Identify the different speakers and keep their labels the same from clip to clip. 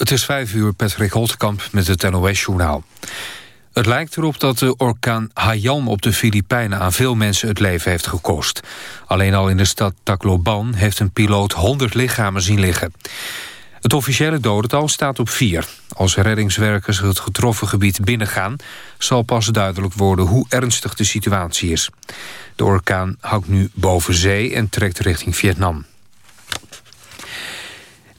Speaker 1: Het is vijf uur, Patrick Holtkamp met het NOS-journaal. Het lijkt erop dat de orkaan Haiyan op de Filipijnen... aan veel mensen het leven heeft gekost. Alleen al in de stad Tacloban heeft een piloot 100 lichamen zien liggen. Het officiële dodental staat op vier. Als reddingswerkers het getroffen gebied binnengaan... zal pas duidelijk worden hoe ernstig de situatie is. De orkaan hangt nu boven zee en trekt richting Vietnam.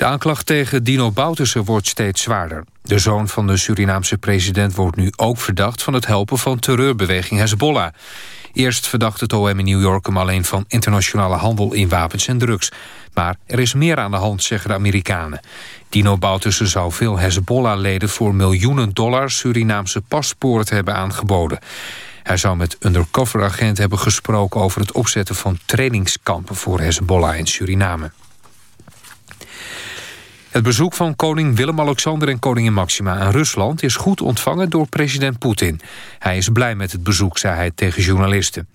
Speaker 1: De aanklacht tegen Dino Bouterse wordt steeds zwaarder. De zoon van de Surinaamse president wordt nu ook verdacht... van het helpen van terreurbeweging Hezbollah. Eerst verdacht het OM in New York hem alleen van internationale handel in wapens en drugs. Maar er is meer aan de hand, zeggen de Amerikanen. Dino Bouterse zou veel Hezbollah-leden voor miljoenen dollar... Surinaamse paspoorten hebben aangeboden. Hij zou met undercover-agent hebben gesproken over het opzetten van trainingskampen voor Hezbollah in Suriname. Het bezoek van koning Willem-Alexander en koningin Maxima aan Rusland... is goed ontvangen door president Poetin. Hij is blij met het bezoek, zei hij tegen journalisten.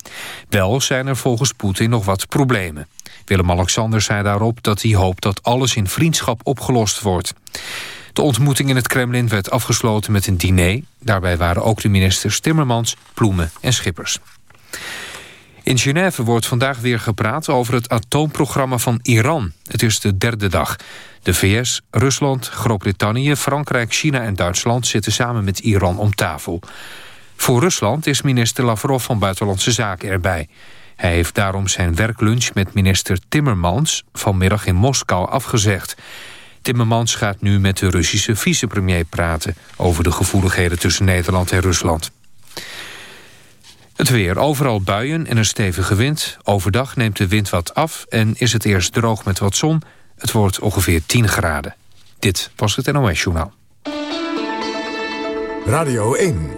Speaker 1: Wel zijn er volgens Poetin nog wat problemen. Willem-Alexander zei daarop dat hij hoopt dat alles in vriendschap opgelost wordt. De ontmoeting in het Kremlin werd afgesloten met een diner. Daarbij waren ook de ministers Timmermans, Ploemen en Schippers. In Genève wordt vandaag weer gepraat over het atoomprogramma van Iran. Het is de derde dag. De VS, Rusland, Groot-Brittannië, Frankrijk, China en Duitsland... zitten samen met Iran om tafel. Voor Rusland is minister Lavrov van Buitenlandse Zaken erbij. Hij heeft daarom zijn werklunch met minister Timmermans... vanmiddag in Moskou afgezegd. Timmermans gaat nu met de Russische vicepremier praten... over de gevoeligheden tussen Nederland en Rusland. Het weer. Overal buien en een stevige wind. Overdag neemt de wind wat af en is het eerst droog met wat zon. Het wordt ongeveer 10 graden. Dit was het NOS Journaal.
Speaker 2: Radio 1.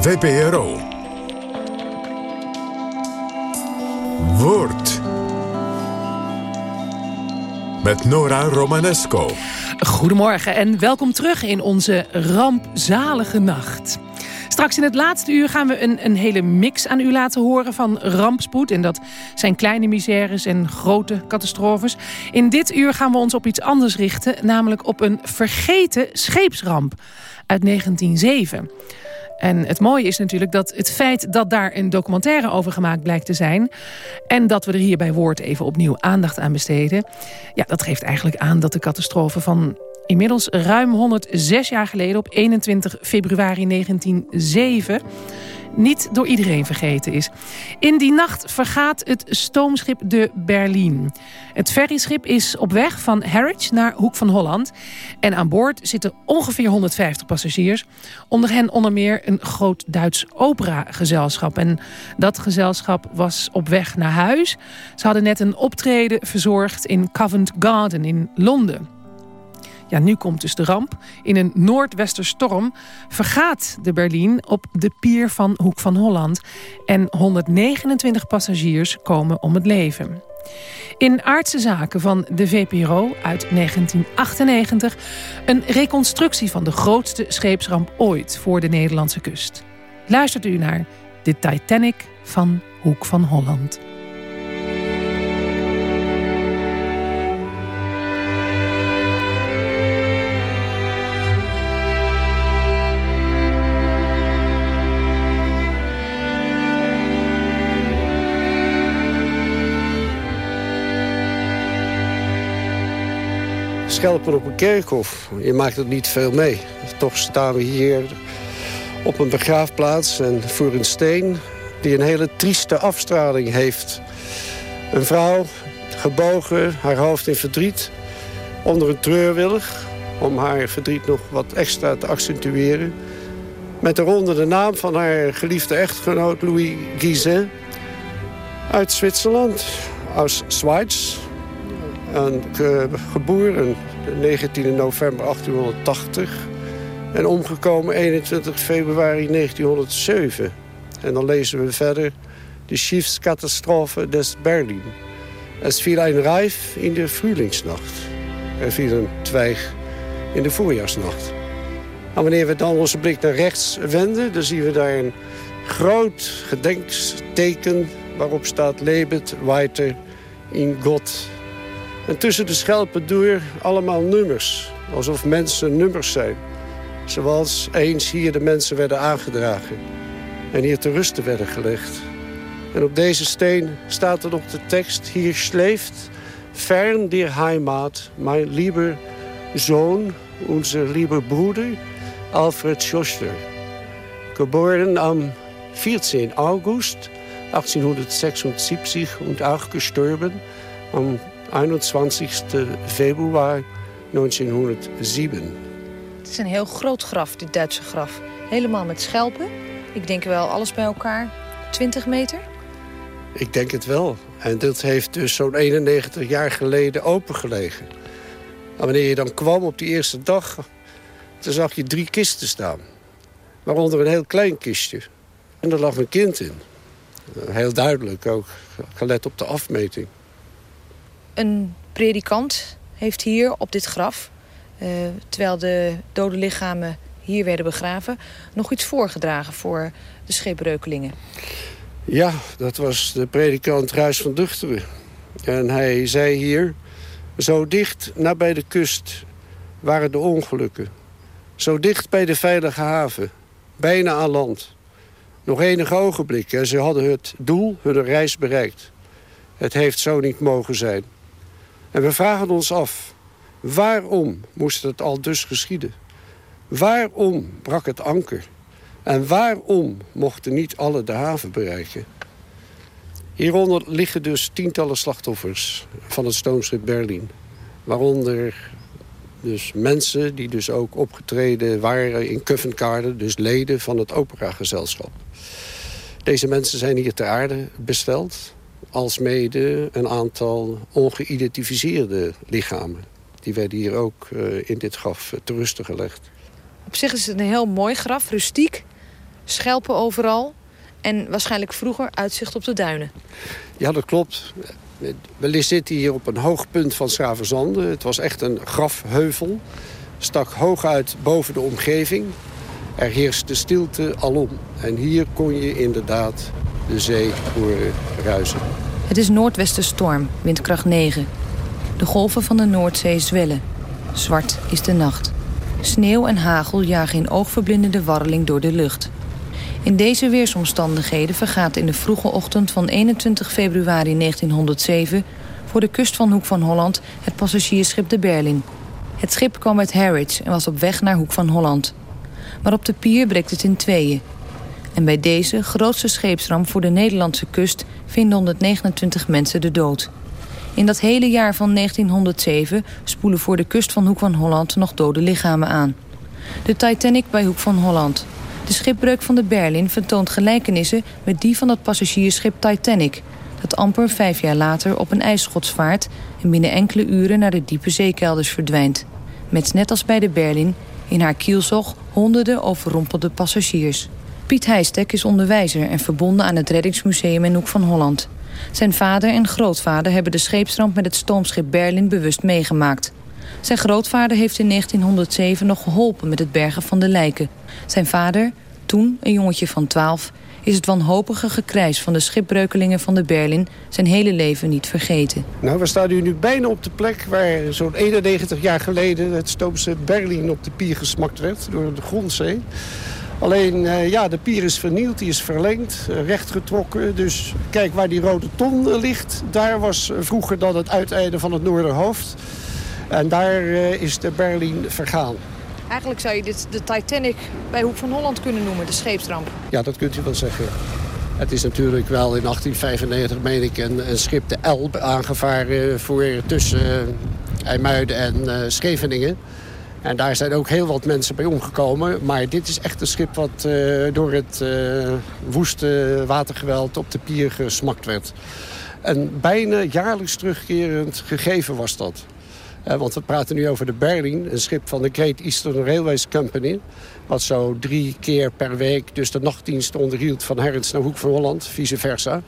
Speaker 2: VPRO. Woord. Met Nora Romanesco.
Speaker 3: Goedemorgen en welkom terug in onze rampzalige nacht. Straks in het laatste uur gaan we een, een hele mix aan u laten horen van rampspoed. En dat zijn kleine misères en grote catastrofes. In dit uur gaan we ons op iets anders richten. Namelijk op een vergeten scheepsramp uit 1907. En het mooie is natuurlijk dat het feit dat daar een documentaire over gemaakt blijkt te zijn... en dat we er hier bij Woord even opnieuw aandacht aan besteden... ja, dat geeft eigenlijk aan dat de catastrofe van inmiddels ruim 106 jaar geleden... op 21 februari 1907 niet door iedereen vergeten is. In die nacht vergaat het stoomschip de Berlin. Het ferryschip is op weg van Harwich naar Hoek van Holland. En aan boord zitten ongeveer 150 passagiers. Onder hen onder meer een groot Duits operagezelschap. En dat gezelschap was op weg naar huis. Ze hadden net een optreden verzorgd in Covent Garden in Londen. Ja, nu komt dus de ramp. In een noordwesterstorm vergaat de Berlin op de pier van Hoek van Holland. En 129 passagiers komen om het leven. In Aardse Zaken van de VPRO uit 1998... een reconstructie van de grootste scheepsramp ooit voor de Nederlandse kust. Luistert u naar de Titanic van Hoek van Holland.
Speaker 4: Schelpen op een kerkhof. Je maakt het niet veel mee. Toch staan we hier op een begraafplaats en voor een steen... die een hele trieste afstraling heeft. Een vrouw, gebogen, haar hoofd in verdriet... onder een treurwillig, om haar verdriet nog wat extra te accentueren... met eronder de naam van haar geliefde echtgenoot Louis Guizin... uit Zwitserland, uit Schweiz... En, geboren 19 november 1880. En omgekomen 21 februari 1907. En dan lezen we verder... De Schiffskatastrophe des Berlin. Es viel ein Reif in de Frühlingsnacht. Er viel een twijg in de voorjaarsnacht. En wanneer we dan onze blik naar rechts wenden... dan zien we daar een groot gedenkteken waarop staat... Lebet weiter in God En tussen de schelpen door allemaal nummers. Alsof mensen nummers zijn. Zoals eens hier de mensen werden aangedragen. En hier te rusten werden gelegd. En op deze steen staat er nog de tekst... Hier schleeft fern der Heimat, mijn lieber zoon, onze lieve broeder, Alfred Schoster. Geboren am 14. August 1876 und auch am 21. februari 1907.
Speaker 5: Het is een heel groot graf, dit Duitse graf. Helemaal met schelpen. Ik denk wel alles bij elkaar 20 meter.
Speaker 4: Ik denk het wel. En dat heeft dus zo'n 91 jaar geleden opengelegen. En wanneer je dan kwam op die eerste dag... dan zag je drie kisten staan. Waaronder een heel klein kistje. En er lag een kind in. Heel duidelijk ook, gelet op de afmeting.
Speaker 5: Een predikant heeft hier op dit graf... Uh, terwijl de dode lichamen hier werden begraven... nog iets voorgedragen voor de scheepreukelingen.
Speaker 4: Ja, dat was de predikant Ruis van Duchteren. En hij zei hier... Zo dicht nabij de kust waren de ongelukken. Zo dicht bij de veilige haven. Bijna aan land. Nog enige ogenblikken en ze hadden het doel, hun reis bereikt. Het heeft zo niet mogen zijn. En we vragen ons af, waarom moest het al dus geschieden? Waarom brak het anker? En waarom mochten niet alle de haven bereiken? Hieronder liggen dus tientallen slachtoffers van het stoomschip Berlin. Waaronder dus mensen die dus ook opgetreden waren in Covent dus leden van het operagezelschap. Deze mensen zijn hier ter aarde besteld, alsmede een aantal ongeïdentificeerde lichamen. Die werden hier ook uh, in dit graf te rusten gelegd.
Speaker 5: Op zich is het een heel mooi graf, rustiek, schelpen overal... en waarschijnlijk vroeger uitzicht op de duinen.
Speaker 4: Ja, dat klopt. We zitten hier op een hoog punt van Schravenzande. Het was echt een grafheuvel. Stak hoog uit boven de omgeving. Er heerste stilte alom. En hier kon je inderdaad de zee horen ruisen.
Speaker 5: Het is noordwestenstorm, windkracht 9. De golven van de Noordzee zwellen. Zwart is de nacht. Sneeuw en hagel jagen in oogverblindende warreling door de lucht. In deze weersomstandigheden vergaat in de vroege ochtend van 21 februari 1907... voor de kust van Hoek van Holland het passagiersschip de Berlin. Het schip kwam uit Harwich en was op weg naar Hoek van Holland. Maar op de pier breekt het in tweeën. En bij deze grootste scheepsramp voor de Nederlandse kust... vinden 129 mensen de dood. In dat hele jaar van 1907 spoelen voor de kust van Hoek van Holland nog dode lichamen aan. De Titanic bij Hoek van Holland. De schipbreuk van de Berlin vertoont gelijkenissen met die van het passagiersschip Titanic... dat amper vijf jaar later op een ijsschots vaart... en binnen enkele uren naar de diepe zeekelders verdwijnt. Met net als bij de Berlin in haar kielzog honderden overrompelde passagiers. Piet Heijstek is onderwijzer en verbonden aan het Reddingsmuseum in Hoek van Holland. Zijn vader en grootvader hebben de scheepsramp met het stoomschip Berlin bewust meegemaakt. Zijn grootvader heeft in 1907 nog geholpen met het bergen van de lijken. Zijn vader, toen een jongetje van 12, is het wanhopige gekrijs van de schipbreukelingen van de Berlin zijn hele leven niet vergeten.
Speaker 4: Nou, we staan nu bijna op de plek waar zo'n 91 jaar geleden het stoomschip Berlin op de pier gesmakt werd door de grondzee. Alleen, uh, ja, de pier is vernield, die is verlengd, uh, rechtgetrokken. Dus kijk, waar die rode ton uh, ligt, daar was vroeger dan het uiteinde van het Noorderhoofd. En daar is de Berlin vergaan.
Speaker 5: Eigenlijk zou je dit de Titanic bij Hoek van Holland kunnen noemen, de scheepsramp.
Speaker 4: Ja, dat kunt u wel zeggen. Het is natuurlijk wel in 1895, meen ik, een, een schip de Elb aangevaren voor tussen IJmuiden en Scheveningen. En daar zijn ook heel wat mensen bij omgekomen. Maar dit is echt een schip wat uh, door het uh, woeste watergeweld op de pier gesmakt werd. Een bijna jaarlijks terugkerend gegeven was dat. Uh, want we praten nu over de Berlin, een schip van de Great Eastern Railways Company. Wat zo drie keer per week dus de nachtdienst onderhield van Herrens naar Hoek van Holland, vice versa.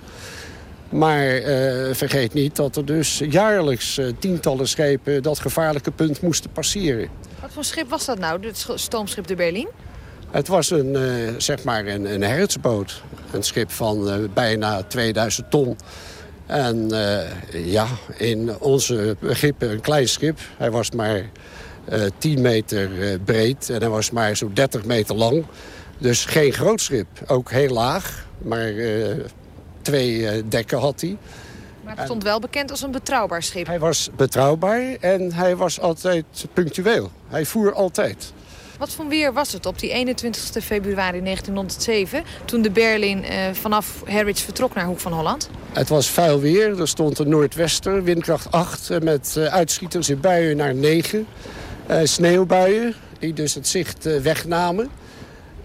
Speaker 4: Maar vergeet niet dat er dus jaarlijks tientallen schepen dat gevaarlijke punt moesten passeren.
Speaker 5: Wat voor schip was dat nou, het stoomschip de Berlin?
Speaker 4: Het was een, uh, zeg maar een, een hertsboot. Een schip van uh, bijna 2000 ton. En ja, in onze begrippen een klein schip. Hij was maar 10 meter breed en hij was maar zo'n 30 meter lang. Dus geen groot schip. Ook heel laag, maar twee dekken had hij.
Speaker 5: Maar het stond wel bekend als een betrouwbaar schip.
Speaker 4: Hij was betrouwbaar en hij was altijd punctueel. Hij voer altijd.
Speaker 5: Wat voor weer was het op die 21 februari 1907... toen de Berlin eh, vanaf Harwich vertrok naar Hoek van Holland?
Speaker 4: Het was vuil weer. Er stond een noordwester, windkracht 8... met uh, uitschieters in buien naar 9. Uh, sneeuwbuien, die dus het zicht uh, wegnamen.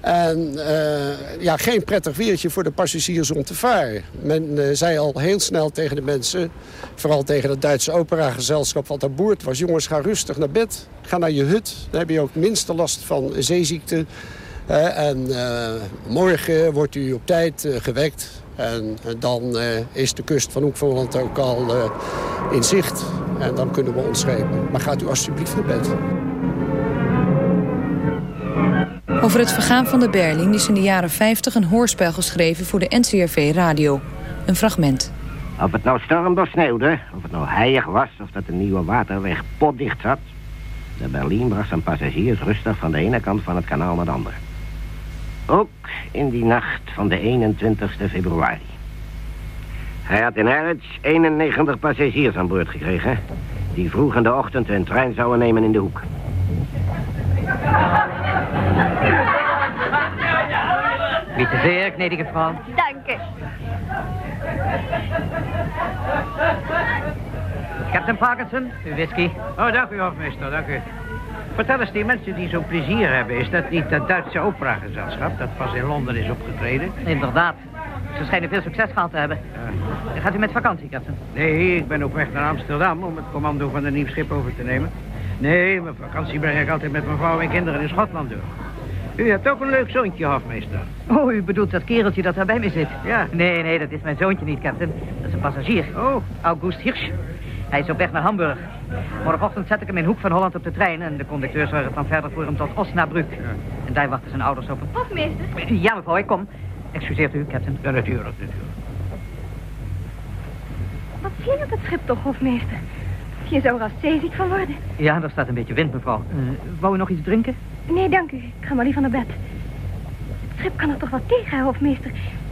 Speaker 4: En uh, ja, geen prettig weertje voor de passagiers om te varen. Men uh, zei al heel snel tegen de mensen, vooral tegen het Duitse operagezelschap wat aan boord was... jongens, ga rustig naar bed, ga naar je hut. Dan heb je ook minste last van zeeziekte. Uh, en morgen wordt u op tijd gewekt. En dan is de kust van Hoek ook al in zicht. En dan kunnen we ons schepen. Maar gaat u alsjeblieft naar bed.
Speaker 5: Over het vergaan van de Berling is in de jaren 50 een hoorspel geschreven voor de NCRV Radio. Een fragment.
Speaker 6: Of het nou stormde of sneeuwde, of het nou heilig was... of dat de nieuwe waterweg potdicht zat... de Berlin bracht zijn passagiers rustig van de ene kant van het kanaal naar de andere. Ook in die nacht van de 21 februari. Hij had in Harwich 91 passagiers aan boord gekregen... die vroeg in de ochtend een trein zouden nemen in de hoek.
Speaker 7: Bitte zeer, gnädige vrouw.
Speaker 8: Dank u.
Speaker 7: Captain Parkinson, uw whisky.
Speaker 9: Oh, dank u, hofmeester, dank u. Vertel eens, die mensen die zo'n plezier hebben... is dat niet dat Duitse operagezelschap dat pas in Londen is opgetreden?
Speaker 7: Inderdaad. Ze schijnen veel succes gehad te hebben. Ja. Gaat u met vakantie, captain?
Speaker 9: Nee, ik ben op weg naar Amsterdam om het commando van een nieuw schip over te nemen. Nee, mijn vakantie breng ik altijd met mijn vrouw en kinderen in Schotland door. U hebt ook een leuk zoontje, hofmeester.
Speaker 7: Oh, u bedoelt dat kereltje dat daar bij me zit?
Speaker 9: Ja.
Speaker 7: Nee, nee, dat is mijn zoontje niet, captain. Dat is een passagier.
Speaker 9: Oh.
Speaker 7: August Hirsch. Hij is op weg naar Hamburg. Morgenochtend zet ik hem in Hoek van Holland op de trein... en de conducteur zorgt dan verder voor hem tot Osnabrück. Ja. En daar wachten zijn ouders op hem.
Speaker 8: Hofmeester?
Speaker 7: Ja, mevrouw, ik kom. Excuseert u, captain.
Speaker 9: Ja, natuurlijk, natuurlijk.
Speaker 8: Wat je dat schip toch, hofmeester? Je zou er als zeeziek van worden.
Speaker 7: Ja, er staat een beetje wind, mevrouw. Uh, wou u nog iets drinken?
Speaker 8: Nee, dank u. Ik ga maar liever naar bed. Het schip kan er toch wat tegen, hofmeester?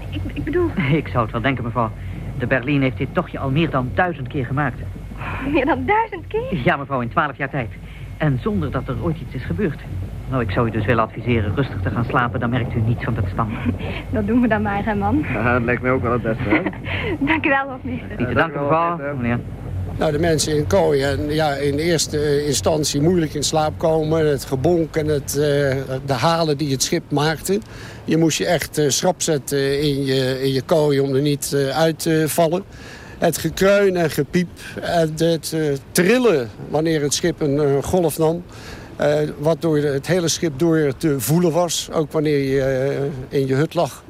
Speaker 8: Ik, ik bedoel...
Speaker 7: Ik zou het wel denken, mevrouw. De Berlin heeft dit tochtje al meer dan duizend keer gemaakt.
Speaker 8: Meer dan duizend keer?
Speaker 7: Ja, mevrouw, in twaalf jaar tijd. En zonder dat er ooit iets is gebeurd. Nou, ik zou u dus willen adviseren rustig te gaan slapen. Dan merkt u niets van het stand.
Speaker 8: Dat doen we dan maar, hè, man.
Speaker 9: Ja, dat lijkt me ook wel het beste, hè?
Speaker 8: dank u wel, hofmeester.
Speaker 7: Niet te danken, mevrouw. Meneer.
Speaker 4: Nou, de mensen in kooi en ja, in eerste instantie moeilijk in slaap komen. Het gebonk en het, uh, de halen die het schip maakten. Je moest je echt uh, schrap zetten in je, in je kooi om er niet uh, uit te vallen. Het gekreun en gepiep en het trillen wanneer het schip een golf nam. wat door het hele schip door te voelen was. Ook wanneer je in je hut lag.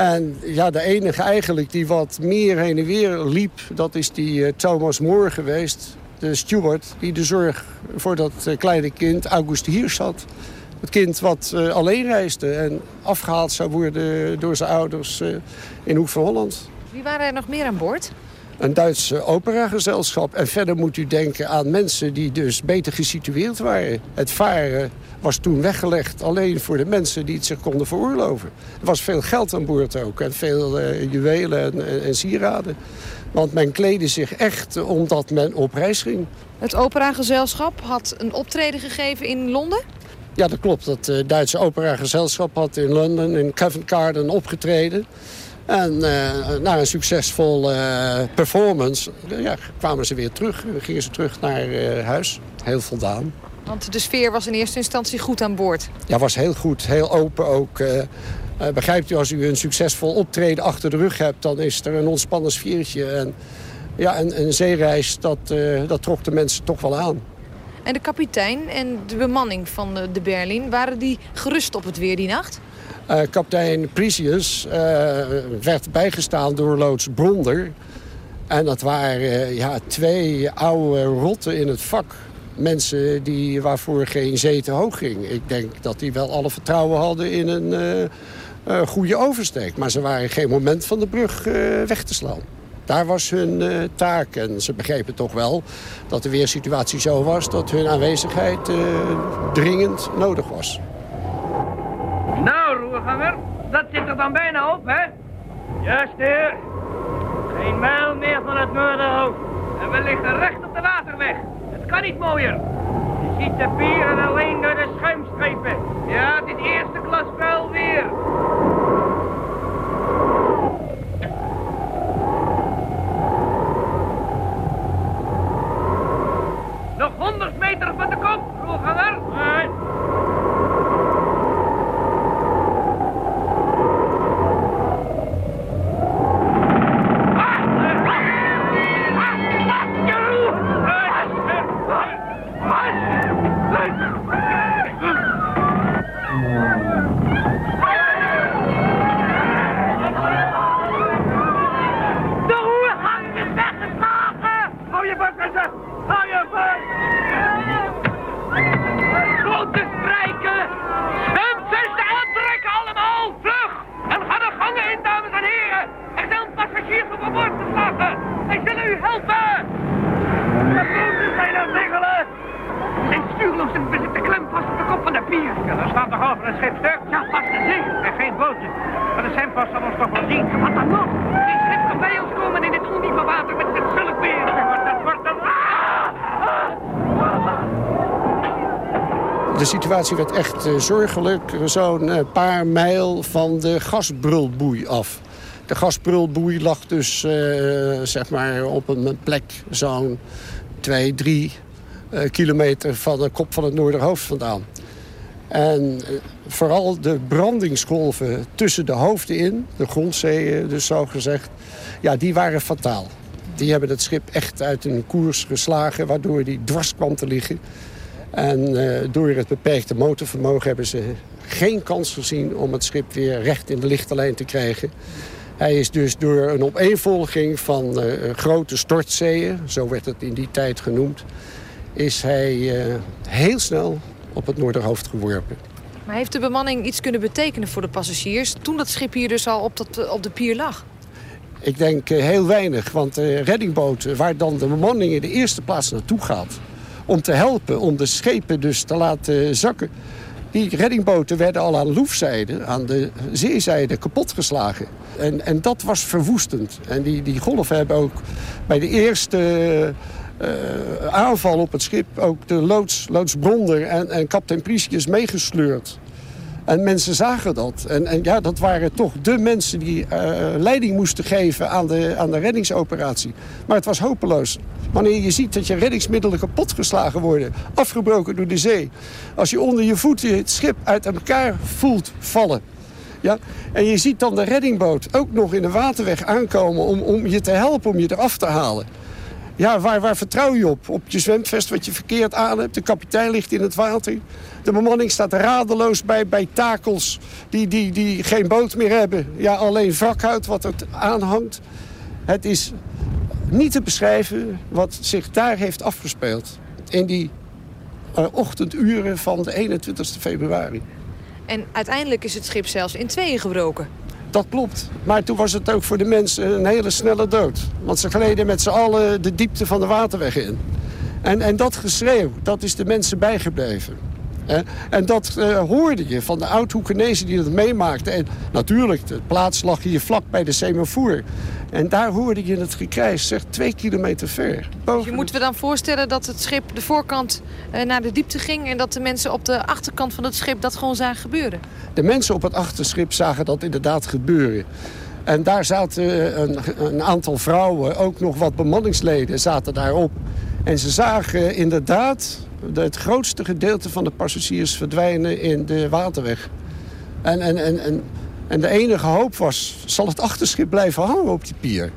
Speaker 4: En ja, de enige eigenlijk die wat meer heen en weer liep... dat is die uh, Thomas Moore geweest, de steward... die de zorg voor dat uh, kleine kind, August Hiers had. Het kind wat uh, alleen reisde en afgehaald zou worden door zijn ouders in Hoek van Holland.
Speaker 5: Wie waren er nog meer aan boord?
Speaker 4: Een Duitse operagezelschap. En verder moet u denken aan mensen die dus beter gesitueerd waren. Het varen was toen weggelegd alleen voor de mensen die het zich konden veroorloven. Er was veel geld aan boord ook en veel uh, juwelen en, en, en, sieraden. Want men kleedde zich echt omdat men op reis ging.
Speaker 5: Het operagezelschap had een optreden gegeven in Londen?
Speaker 4: Ja, dat klopt. Het uh, Duitse operagezelschap had in Londen, in Covent Garden, opgetreden. En uh, na een succesvol uh, performance ja, kwamen ze weer terug. Gingen ze terug naar uh, huis. Heel voldaan.
Speaker 5: Want de sfeer was in eerste instantie goed aan boord?
Speaker 4: Ja, was heel goed. Heel open ook. begrijpt u, als u een succesvol optreden achter de rug hebt... dan is er een ontspannen sfeertje. En ja, een, een zeereis, dat, dat trok de mensen toch wel aan.
Speaker 5: En de kapitein en de bemanning van de, de Berlin... waren die gerust op het weer die nacht?
Speaker 4: Uh, kapitein Prisius uh, werd bijgestaan door loods Bronder. En dat waren uh, ja, twee oude rotten in het vak. Mensen die, waarvoor geen zee te hoog ging. Ik denk dat die wel alle vertrouwen hadden in een goede oversteek. Maar ze waren geen moment van de brug weg te slaan. Daar was hun uh, taak. En ze begrepen toch wel dat de weersituatie zo was... dat hun aanwezigheid uh, dringend nodig was.
Speaker 9: Dat zit er dan bijna op, hè? Juist, heer. Geen mijl meer van het Noorderhoofd. En we liggen recht op de waterweg. Het kan niet mooier. Je ziet de pieren alleen door de schuimstrepen. Ja, dit eerste klas vuil weer. Nog 100 meter van de
Speaker 4: situatie werd echt uh, zorgelijk. Zo'n uh, paar mijl van de gasbrulboei af. De gasbrulboei lag dus uh, zeg maar op een plek zo'n 2, 3 kilometer van de kop van het Noorderhoofd vandaan. En vooral de brandingsgolven tussen de hoofden in, de grondzeeën dus zo gezegd, ja, die waren fataal. Die hebben het schip echt uit een koers geslagen, waardoor die dwars kwam te liggen. En uh, door het beperkte motorvermogen hebben ze geen kans gezien om het schip weer recht in de lichte lijn te krijgen. Hij is dus door een opeenvolging van uh, grote stortzeeën, zo werd het in die tijd genoemd, is hij uh, heel snel op het Noorderhoofd geworpen.
Speaker 5: Maar heeft de bemanning iets kunnen betekenen voor de passagiers... toen dat schip hier dus al op, dat, op de pier lag?
Speaker 4: Ik denk heel weinig, want uh, reddingboten waar dan de bemanning in de eerste plaats naartoe gaat... om te helpen, om de schepen dus te laten zakken... die reddingboten werden al aan loefzijde, aan de zeezijde kapotgeslagen. En, en dat was verwoestend. En die, die golven hebben ook bij de eerste... Uh, aanval op het schip ook de loods, loods Bronder en, en Priesjes meegesleurd. En mensen zagen dat. En, en ja, dat waren toch de mensen die uh, leiding moesten geven aan de, aan de reddingsoperatie. Maar het was hopeloos. Wanneer je ziet dat je reddingsmiddelen kapotgeslagen worden, afgebroken door de zee. Als je onder je voeten het schip uit elkaar voelt vallen. Ja? En je ziet dan de reddingboot ook nog in de waterweg aankomen om, om je te helpen, om je eraf te halen. Ja, waar, waar vertrouw je op? Op je zwemvest wat je verkeerd aan hebt. De kapitein ligt in het water. De bemanning staat radeloos bij, bij takels die, die, die geen boot meer hebben. Ja, alleen wrakhout wat het aanhangt. Het is niet te beschrijven wat zich daar heeft afgespeeld. In die uh, ochtenduren van de 21 februari.
Speaker 5: En uiteindelijk is het schip zelfs in tweeën gebroken.
Speaker 4: Dat klopt. Maar toen was het ook voor de mensen een hele snelle dood. Want ze gleden met z'n allen de diepte van de waterweg in. En, en dat geschreeuw, dat is de mensen bijgebleven. En dat uh, hoorde je van de oud-Hoekenezen die dat meemaakten. En natuurlijk, de plaats lag hier vlak bij de Semafoer. En daar hoorde je het gekrijs, zeg, twee kilometer ver.
Speaker 5: Dus je moeten we dan voorstellen dat het schip de voorkant uh, naar de diepte ging... en dat de mensen op de achterkant van het schip dat gewoon zagen gebeuren?
Speaker 4: De mensen op het achterschip zagen dat inderdaad gebeuren. En daar zaten een, een aantal vrouwen, ook nog wat bemanningsleden, zaten daarop. En ze zagen inderdaad het grootste gedeelte van de passagiers verdwijnen in de waterweg. En, en, en, en, en de enige hoop was, zal het achterschip blijven hangen op die pier?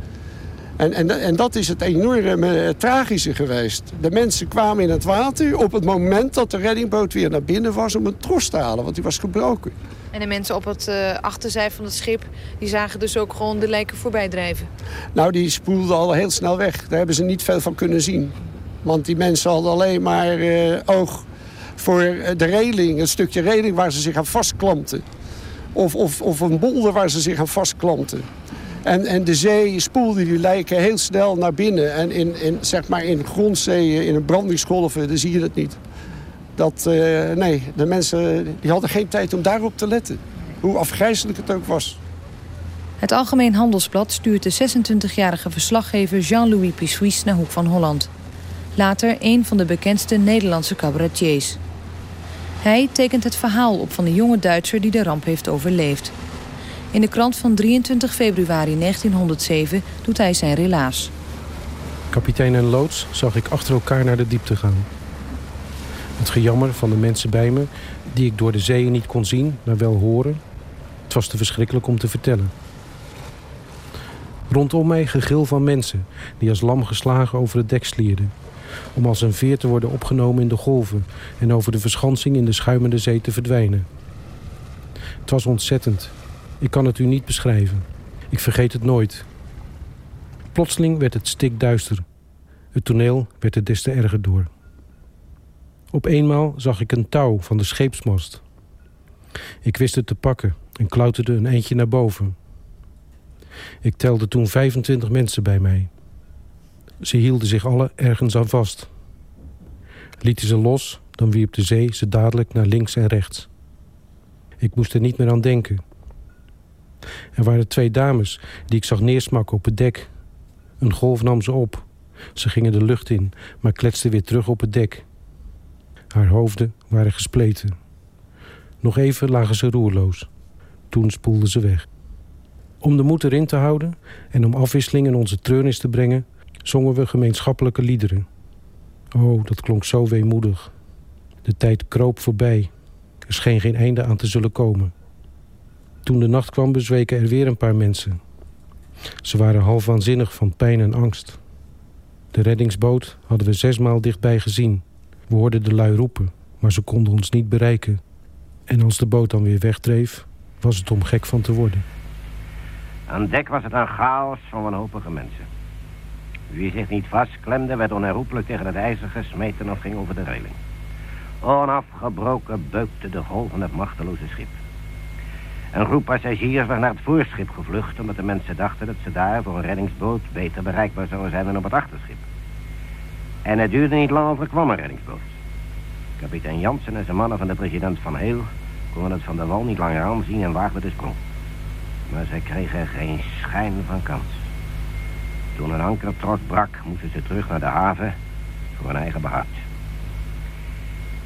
Speaker 4: En, en, en dat is het enorme tragische geweest. De mensen kwamen in het water op het moment dat de reddingboot weer naar binnen was... om een tros te halen, want die was gebroken.
Speaker 5: En de mensen op het uh, achterzij van het schip... die zagen dus ook gewoon de lijken voorbij drijven?
Speaker 4: Nou, die spoelden al heel snel weg. Daar hebben ze niet veel van kunnen zien. Want die mensen hadden alleen maar uh, oog voor de reling. Een stukje reling waar ze zich aan vastklampten. Of, of, of een bolder waar ze zich aan vastklampten. En, en de zee spoelde die lijken heel snel naar binnen. En in, in, zeg maar in grondzeeën, in een brandingsgolven, dan zie je dat niet. Dat, uh, nee, de mensen die hadden geen tijd om daarop te letten. Hoe afgrijzelijk het ook was.
Speaker 5: Het Algemeen Handelsblad stuurt de 26-jarige verslaggever Jean-Louis Pissuis naar Hoek van Holland. Later een van de bekendste Nederlandse cabaretiers. Hij tekent het verhaal op van de jonge Duitser die de ramp heeft overleefd. In de krant van 23 februari 1907 doet hij zijn relaas.
Speaker 10: Kapitein en loods zag ik achter elkaar naar de diepte gaan. Het gejammer van de mensen bij me, die ik door de zeeën niet kon zien, maar wel horen... het was te verschrikkelijk om te vertellen. Rondom mij gegil van mensen die als lam geslagen over het dek slierden. Om als een veer te worden opgenomen in de golven en over de verschansing in de schuimende zee te verdwijnen. Het was ontzettend. Ik kan het u niet beschrijven. Ik vergeet het nooit. Plotseling werd het stikduister. Het toneel werd er des te erger door. Op eenmaal zag ik een touw van de scheepsmast. Ik wist het te pakken en klauterde een eindje naar boven. Ik telde toen 25 mensen bij mij. Ze hielden zich alle ergens aan vast. Lieten ze los, dan wierp de zee ze dadelijk naar links en rechts. Ik moest er niet meer aan denken. Er waren twee dames die ik zag neersmakken op het dek. Een golf nam ze op. Ze gingen de lucht in, maar kletsten weer terug op het dek. Haar hoofden waren gespleten. Nog even lagen ze roerloos. Toen spoelden ze weg. Om de moed erin te houden en om afwisseling in onze treurnis te brengen... zongen we gemeenschappelijke liederen. Oh, dat klonk zo weemoedig. De tijd kroop voorbij. Er scheen geen einde aan te zullen komen. Toen de nacht kwam bezweken er weer een paar mensen. Ze waren half waanzinnig van pijn en angst. De reddingsboot hadden we zesmaal dichtbij gezien. We hoorden de lui roepen, maar ze konden ons niet bereiken. En als de boot dan weer wegdreef, was het om gek van te worden.
Speaker 6: Aan dek was het een chaos van wanhopige mensen. Wie zich niet vastklemde, werd onherroepelijk tegen het ijzer gesmeten of ging over de reling. Onafgebroken beukte de golven het machteloze schip. Een groep passagiers was naar het voorschip gevlucht... omdat de mensen dachten dat ze daar voor een reddingsboot beter bereikbaar zouden zijn dan op het achterschip. En het duurde niet lang of er kwam een reddingsboot. Kapitein Jansen en zijn mannen van de president Van Heel... konden het van de wal niet langer aanzien en waagden de sprong. Maar zij kregen geen schijn van kans. Toen een ankertrot brak, moesten ze terug naar de haven voor hun eigen behoud.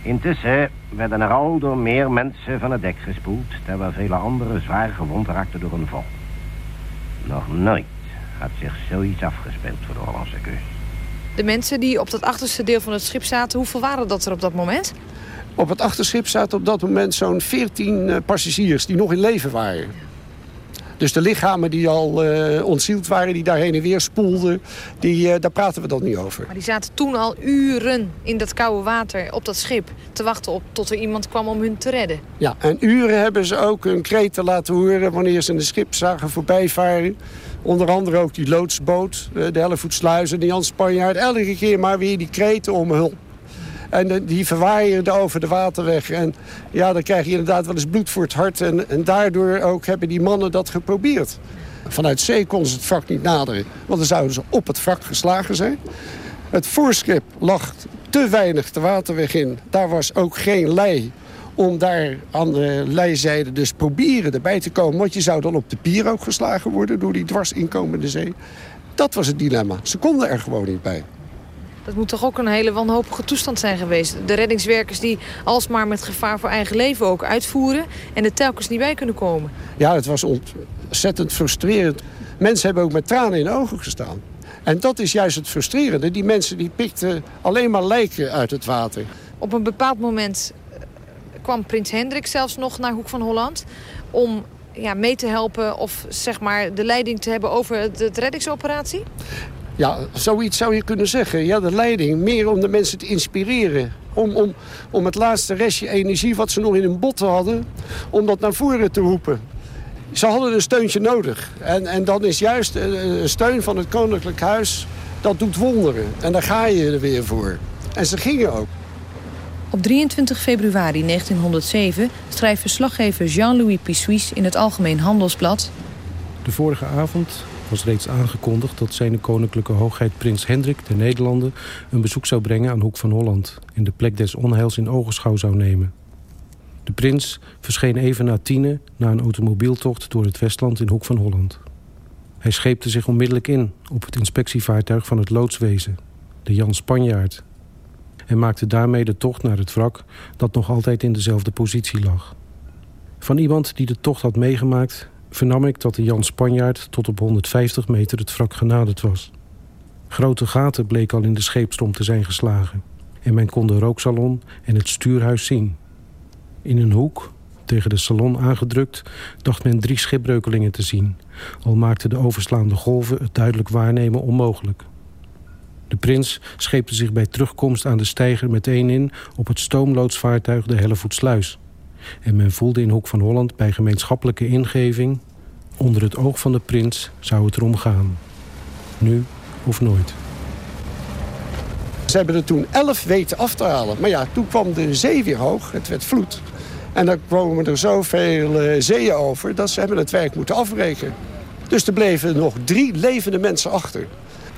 Speaker 6: Intussen werden er al door meer mensen van het dek gespoeld... terwijl vele anderen zwaar gewond raakten door een val. Nog nooit had zich zoiets afgespeeld voor de Hollandse kust.
Speaker 5: De mensen die op dat achterste deel van het schip zaten... hoeveel waren dat er op dat moment?
Speaker 4: Op het achterschip zaten op dat moment zo'n 14 eh, passagiers die nog in leven waren. Dus de lichamen die al uh, ontzield waren, die daar heen en weer spoelden... Die, uh, daar praten we dan niet over.
Speaker 5: Maar die zaten toen al uren in dat koude water op dat schip... te wachten op tot er iemand kwam om hun te redden.
Speaker 4: Ja, en uren hebben ze ook hun kreten laten horen... wanneer ze een schip zagen voorbijvaren. Onder andere ook die loodsboot, eh, de Hellevoetsluis en de Jan Spanjaard. Elke keer maar weer die kreten om hulp. En die verwaaien over de waterweg. En ja, dan krijg je inderdaad wel eens bloed voor het hart. En, en daardoor ook hebben die mannen dat geprobeerd. Vanuit zee konden ze het wrak niet naderen. Want dan zouden ze op het wrak geslagen zijn. Het voorschip lag te weinig de waterweg in. Daar was ook geen lei om daar aan de leizijde dus proberen erbij te komen. Want je zou dan op de pier ook geslagen worden door die dwars inkomende zee. Dat was het dilemma. Ze konden er gewoon niet bij.
Speaker 5: Dat moet toch ook een hele wanhopige toestand zijn geweest. De reddingswerkers die alsmaar met gevaar voor eigen leven ook uitvoeren... en er telkens niet bij kunnen komen.
Speaker 4: Ja, het was ontzettend frustrerend. Mensen hebben ook met tranen in de ogen gestaan. En dat is juist het frustrerende. Die mensen die pikten alleen maar lijken uit het water.
Speaker 5: Op een bepaald moment eh, kwam prins Hendrik zelfs nog naar Hoek van Holland... om ja, mee te helpen of zeg maar de leiding te hebben over de reddingsoperatie?
Speaker 4: Ja, zoiets zou je kunnen zeggen. Ja, de leiding, meer om de mensen te inspireren. Om, om, om het laatste restje energie wat ze nog in hun botten hadden... om dat naar voren te roepen. Ze hadden een steuntje nodig. En, en dan is juist een steun van het Koninklijk Huis... dat doet wonderen. En daar ga je er weer voor. En ze gingen ook.
Speaker 5: Op 23 februari 1907 schrijft verslaggever Jean-Louis Pissuis in het Algemeen Handelsblad...
Speaker 10: De vorige avond was reeds aangekondigd dat zijn koninklijke hoogheid prins Hendrik der Nederlanden een bezoek zou brengen aan Hoek van Holland en de plek des onheils in ogenschouw zou nemen. De prins verscheen even na tienen na een automobieltocht door het Westland in Hoek van Holland. Hij scheepte zich onmiddellijk in op het inspectievaartuig van het loodswezen, de Jan Spanjaard, en maakte daarmee de tocht naar het wrak dat nog altijd in dezelfde positie lag. Van iemand die de tocht had meegemaakt vernam ik dat de Jan Spanjaard tot op 150 meter het wrak genaderd was. Grote gaten bleken al in de scheepstom te zijn geslagen en men kon de rooksalon en het stuurhuis zien. In een hoek, tegen de salon aangedrukt, dacht men drie schipbreukelingen te zien, al maakten de overslaande golven het duidelijk waarnemen onmogelijk. De prins scheepte zich bij terugkomst aan de steiger meteen in op het stoomloodsvaartuig de Hellevoetsluis. En men voelde in Hoek van Holland bij gemeenschappelijke ingeving... onder het oog van de prins zou het erom gaan. Nu of nooit.
Speaker 4: Ze hebben er toen elf weten af te halen. Maar ja, toen kwam de zee weer hoog. Het werd vloed. En dan kwamen er zoveel uh, zeeën over... dat ze hebben het werk moeten afbreken. Dus er bleven nog drie levende mensen achter.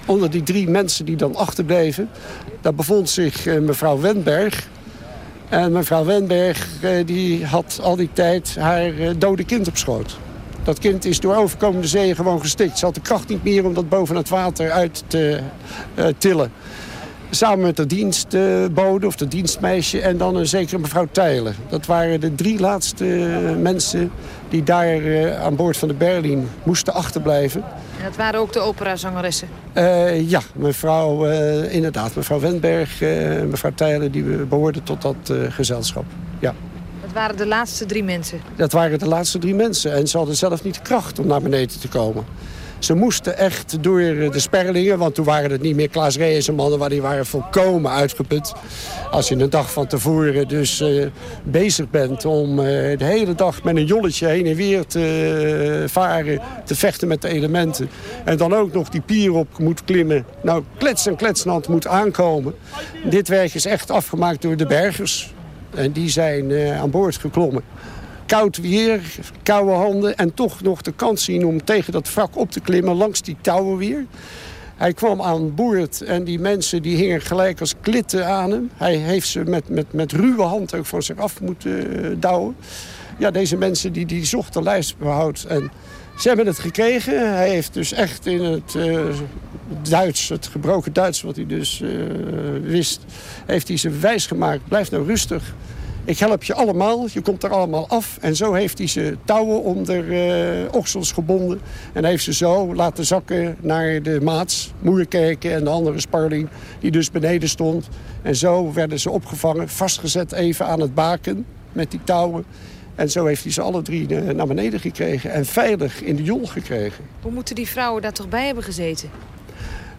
Speaker 4: Onder die drie mensen die dan achterbleven... daar bevond zich uh, mevrouw Wenberg... En mevrouw Wenberg uh, die had al die tijd haar dode kind op schoot. Dat kind is door overkomende zeeën gewoon gestikt. Ze had de kracht niet meer om dat boven het water uit te tillen. Samen met de dienstbode of de dienstmeisje en dan een zekere mevrouw Tijlen. Dat waren de drie laatste mensen die daar aan boord van de Berlin moesten achterblijven.
Speaker 5: En dat waren ook de operazangeressen?
Speaker 4: Uh, ja, mevrouw, uh, inderdaad, mevrouw Wenberg, mevrouw Tijlen, die behoorden tot dat gezelschap. Ja.
Speaker 5: Dat waren de laatste drie mensen?
Speaker 4: Dat waren de laatste drie mensen. En ze hadden zelf niet de kracht om naar beneden te komen. Ze moesten echt door de sperlingen, want toen waren het niet meer Klaas Rees mannen, waar die waren volkomen uitgeput. Als je een dag van tevoren dus uh, bezig bent om uh, de hele dag met een jolletje heen en weer te varen, te vechten met de elementen. En dan ook nog die pier op moet klimmen. Nou, klets en kletsnand moet aankomen. Dit werk is echt afgemaakt door de bergers. En die zijn aan boord geklommen koud weer, koude handen... en toch nog de kans zien om tegen dat wrak op te klimmen langs die touwen weer. Hij kwam aan boord en die mensen die hingen gelijk als klitten aan hem. Hij heeft ze met, met, met ruwe hand ook van zich af moeten uh, douwen. Ja, deze mensen die, die zochten lijstbehoud en ze hebben het gekregen. Hij heeft dus echt in het uh, Duits, het gebroken Duits wat hij dus uh, wist... heeft hij ze wijs gemaakt. Blijf nou rustig. Ik help je allemaal, je komt er allemaal af. En zo heeft hij ze touwen onder uh, oksels gebonden. En heeft ze zo laten zakken naar de maats, Moerkerken en de andere sparling... die dus beneden stond. En zo werden ze opgevangen, vastgezet even aan het baken met die touwen. En zo heeft hij ze alle drie uh, naar beneden gekregen en veilig in de jol gekregen.
Speaker 5: Hoe moeten die vrouwen daar toch bij hebben gezeten?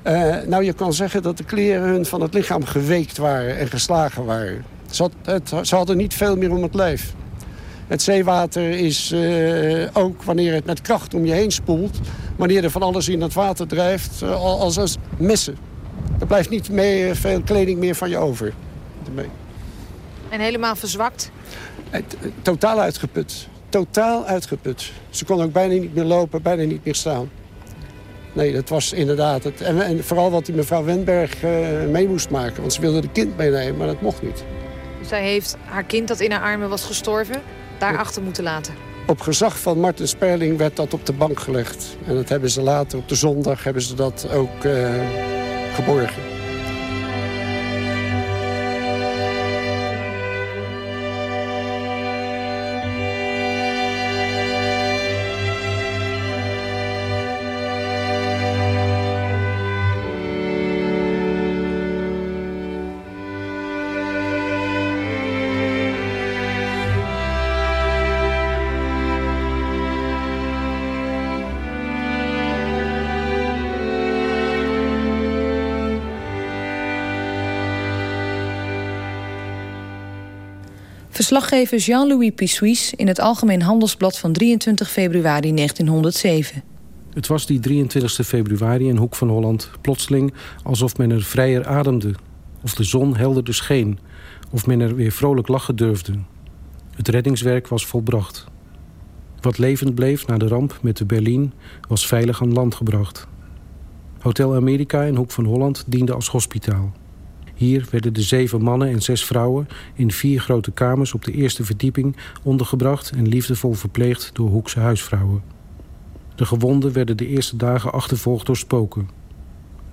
Speaker 4: Uh, nou, je kan zeggen dat de kleren hun van het lichaam geweekt waren en geslagen waren. Ze, had, het, ze hadden niet veel meer om het lijf. Het zeewater is uh, ook wanneer het met kracht om je heen spoelt... wanneer er van alles in het water drijft, uh, als, als messen. Er blijft niet meer, veel kleding meer van je over.
Speaker 5: En helemaal verzwakt?
Speaker 4: Totaal uitgeput. Totaal uitgeput. Ze kon ook bijna niet meer lopen, bijna niet meer staan. Nee, dat was inderdaad het. En, en vooral wat die mevrouw Wenberg uh, mee moest maken. Want ze wilde de kind meenemen, maar dat mocht niet.
Speaker 5: Zij heeft haar kind dat in haar armen was gestorven, daar achter moeten laten.
Speaker 4: Op gezag van Martin Sperling werd dat op de bank gelegd. En dat hebben ze later, op de zondag, hebben ze dat ook uh, geborgen.
Speaker 5: Verslaggever Jean-Louis Pissuis in het Algemeen Handelsblad van 23 februari 1907.
Speaker 10: Het was die 23 februari in Hoek van Holland plotseling alsof men er vrijer ademde. Of de zon helderder scheen. Of men er weer vrolijk lachen durfde. Het reddingswerk was volbracht. Wat levend bleef na de ramp met de Berlin was veilig aan land gebracht. Hotel Amerika in Hoek van Holland diende als hospitaal. Hier werden de zeven mannen en zes vrouwen in vier grote kamers op de eerste verdieping ondergebracht en liefdevol verpleegd door Hoekse huisvrouwen. De gewonden werden de eerste dagen achtervolgd door spoken.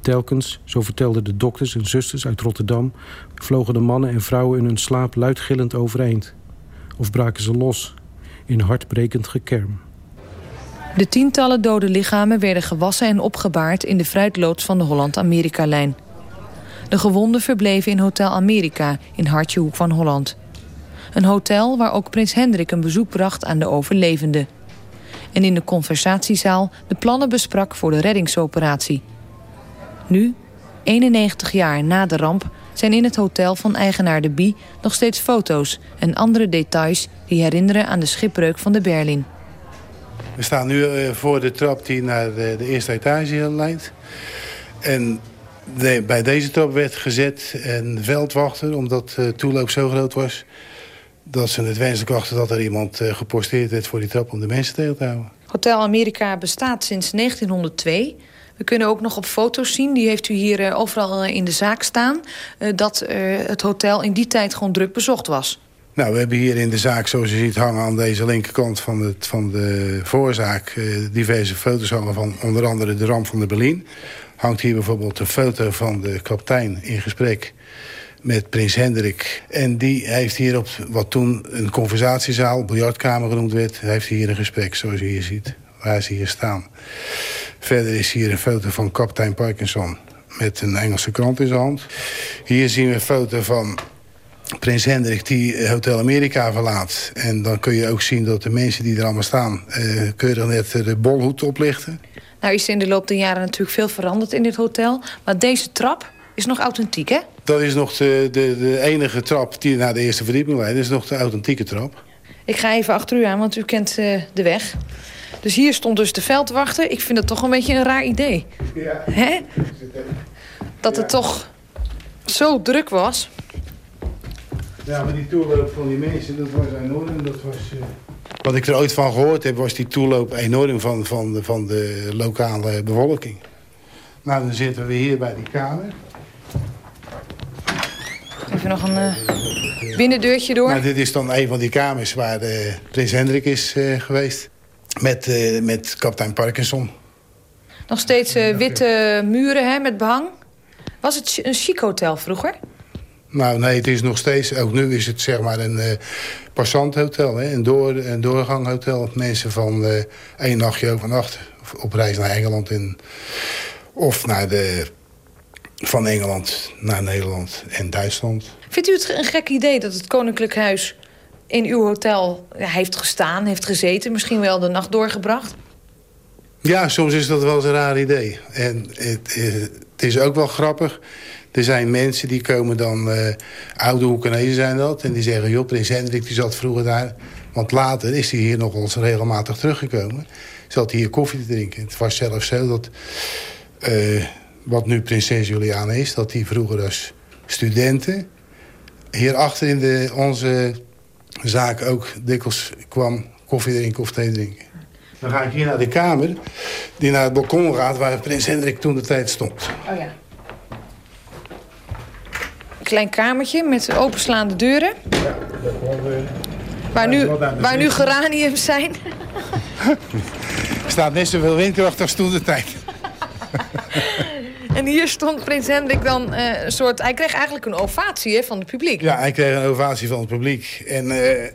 Speaker 10: Telkens, zo vertelden de dokters en zusters uit Rotterdam, vlogen de mannen en vrouwen in hun slaap luidgillend overeind. Of braken ze los in hartbrekend gekerm.
Speaker 5: De tientallen dode lichamen werden gewassen en opgebaard in de fruitloods van de Holland-Amerika-lijn. De gewonden verbleven in Hotel Amerika in Hartjehoek van Holland. Een hotel waar ook prins Hendrik een bezoek bracht aan de overlevenden. En in de conversatiezaal de plannen besprak voor de reddingsoperatie. Nu, 91 jaar na de ramp, zijn in het hotel van eigenaar De Bie nog steeds foto's en andere details die herinneren aan de schipbreuk van de Berlin.
Speaker 11: We staan nu eh, voor de trap die naar de eerste etage leidt. En de, bij deze trap werd gezet een veldwachter, omdat de toeloop zo groot was... dat ze het wenselijk achten dat er iemand eh, geposteerd werd voor die trap om de mensen tegen te houden.
Speaker 5: Hotel Amerika bestaat sinds 1902. We kunnen ook nog op foto's zien, die heeft u hier eh, overal in de zaak staan... dat het hotel in die tijd gewoon druk bezocht was.
Speaker 11: Nou, we hebben hier in de zaak, zoals je ziet hangen aan deze linkerkant van, het, van de voorzaak... diverse foto's hangen van onder andere de ramp van de Berlin hangt hier bijvoorbeeld een foto van de kapitein in gesprek met prins Hendrik. En die heeft hier op wat toen een conversatiezaal, biljartkamer genoemd werd... heeft hier een gesprek, zoals je hier ziet, waar ze hier staan. Verder is hier een foto van kapitein Parkinson met een Engelse krant in zijn hand. Hier zien we een foto van prins Hendrik die Hotel Amerika verlaat. En dan kun je ook zien dat de mensen die er allemaal staan... Uh, keurig net de bolhoed oplichten.
Speaker 5: Nou is in de loop der jaren natuurlijk veel veranderd in dit hotel. Maar deze trap is nog authentiek, hè?
Speaker 11: Dat is nog de, de, de enige trap die naar de eerste verdieping leidt. Dat is nog de authentieke trap.
Speaker 5: Ik ga even achter u aan, want u kent uh, de weg. Dus hier stond dus de veldwachter. Ik vind het toch een beetje een raar idee.
Speaker 11: Ja.
Speaker 5: Hè? Dat het toch zo druk was.
Speaker 11: Ja, maar die toeloop van die mensen, dat was enorm. Dat was... Uh... Wat ik er ooit van gehoord heb, was die toeloop enorm van, van, de, van de lokale bevolking. Nou, dan zitten we hier bij die kamer.
Speaker 5: Even nog een uh, binnendeurtje door.
Speaker 11: Nou, dit is dan een van die kamers waar uh, prins Hendrik is uh, geweest. Met, met kapitein Parkinson.
Speaker 5: Nog steeds witte muren hè, met behang. Was het een chic hotel vroeger?
Speaker 11: Nou, nee, het is nog steeds... Ook nu is het zeg maar een uh, passanthotel, hè, een, door, een doorganghotel. Mensen van uh, één nachtje overnacht op reis naar Engeland... In, of naar de, van Engeland naar Nederland en Duitsland.
Speaker 5: Vindt u het een gek idee dat het Koninklijk Huis in uw hotel heeft gestaan, heeft gezeten... misschien wel de nacht doorgebracht?
Speaker 11: Ja, soms is dat wel eens een raar idee. En het, het is ook wel grappig er zijn mensen die komen dan, uh, oude Hoekenezen zijn dat... en die zeggen, joh, prins Hendrik die zat vroeger daar... want later is hij hier nog eens regelmatig teruggekomen... zat hij hier koffie te drinken. Het was zelfs zo dat, uh, wat nu prinses Juliana is... dat hij vroeger als studenten hierachter in de, onze zaak ook dikwijls kwam koffie drinken of thee drinken. Dan ga ik hier naar de kamer die naar het balkon gaat... waar prins Hendrik toen de tijd stond.
Speaker 5: Oh ja klein kamertje met openslaande deuren. Ja, waar nu, waar nu geraniums zijn.
Speaker 11: Er staat net zoveel windkracht als toen de tijd.
Speaker 5: en hier stond prins Hendrik dan uh, een soort... Hij kreeg eigenlijk een ovatie hè, van het publiek.
Speaker 11: Ja, hij kreeg een ovatie van het publiek. En uh,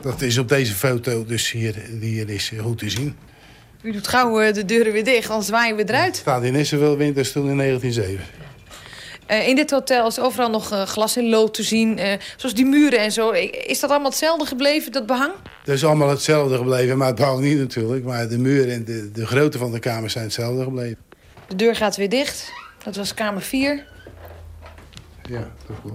Speaker 11: dat is op deze foto dus hier, die hier is eh, goed te zien.
Speaker 5: U doet gauw de deuren weer dicht, anders zwaaien we eruit. Er
Speaker 11: staat hier net zoveel wind als toen in 1907.
Speaker 5: Uh, in dit hotel is overal nog uh, glas in lood te zien. Uh, zoals die muren en zo. Is dat allemaal hetzelfde gebleven, dat behang?
Speaker 11: Dat is allemaal hetzelfde gebleven, maar het behang niet natuurlijk. Maar de muren en de, de grootte van de kamers zijn hetzelfde gebleven.
Speaker 5: De deur gaat weer dicht. Dat was kamer 4.
Speaker 11: Ja, dat goed.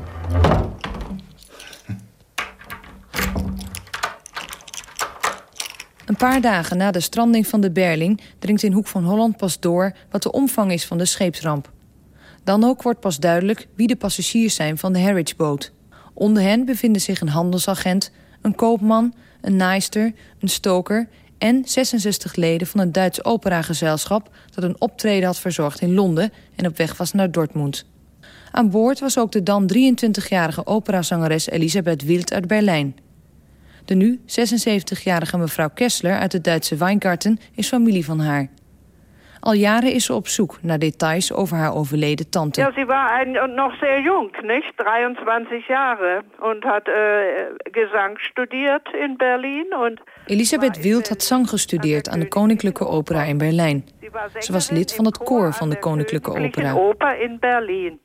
Speaker 5: Een paar dagen na de stranding van de Berling... dringt in Hoek van Holland pas door wat de omvang is van de scheepsramp. Dan ook wordt pas duidelijk wie de passagiers zijn van de Harwich-boot. Onder hen bevinden zich een handelsagent, Een koopman, een naaister, een stoker en 66 leden van een Duits operagezelschap dat een optreden had verzorgd in Londen en op weg was naar Dortmund. Aan boord was ook de dan 23-jarige operazangeres Elisabeth Wild uit Berlijn. De nu 76-jarige mevrouw Kessler uit het Duitse Weingarten is familie van haar. Al jaren is ze op zoek naar details over haar overleden tante.
Speaker 12: Ja, ze was nog zeer jong, niet? 23 jaar. En had uh, gezang gestudeerd in Berlin. En
Speaker 5: Elisabeth Wild had zang gestudeerd aan de Koninklijke Opera in Berlijn. Ze was lid van het koor van de Koninklijke Opera.
Speaker 12: Oper in Berlin.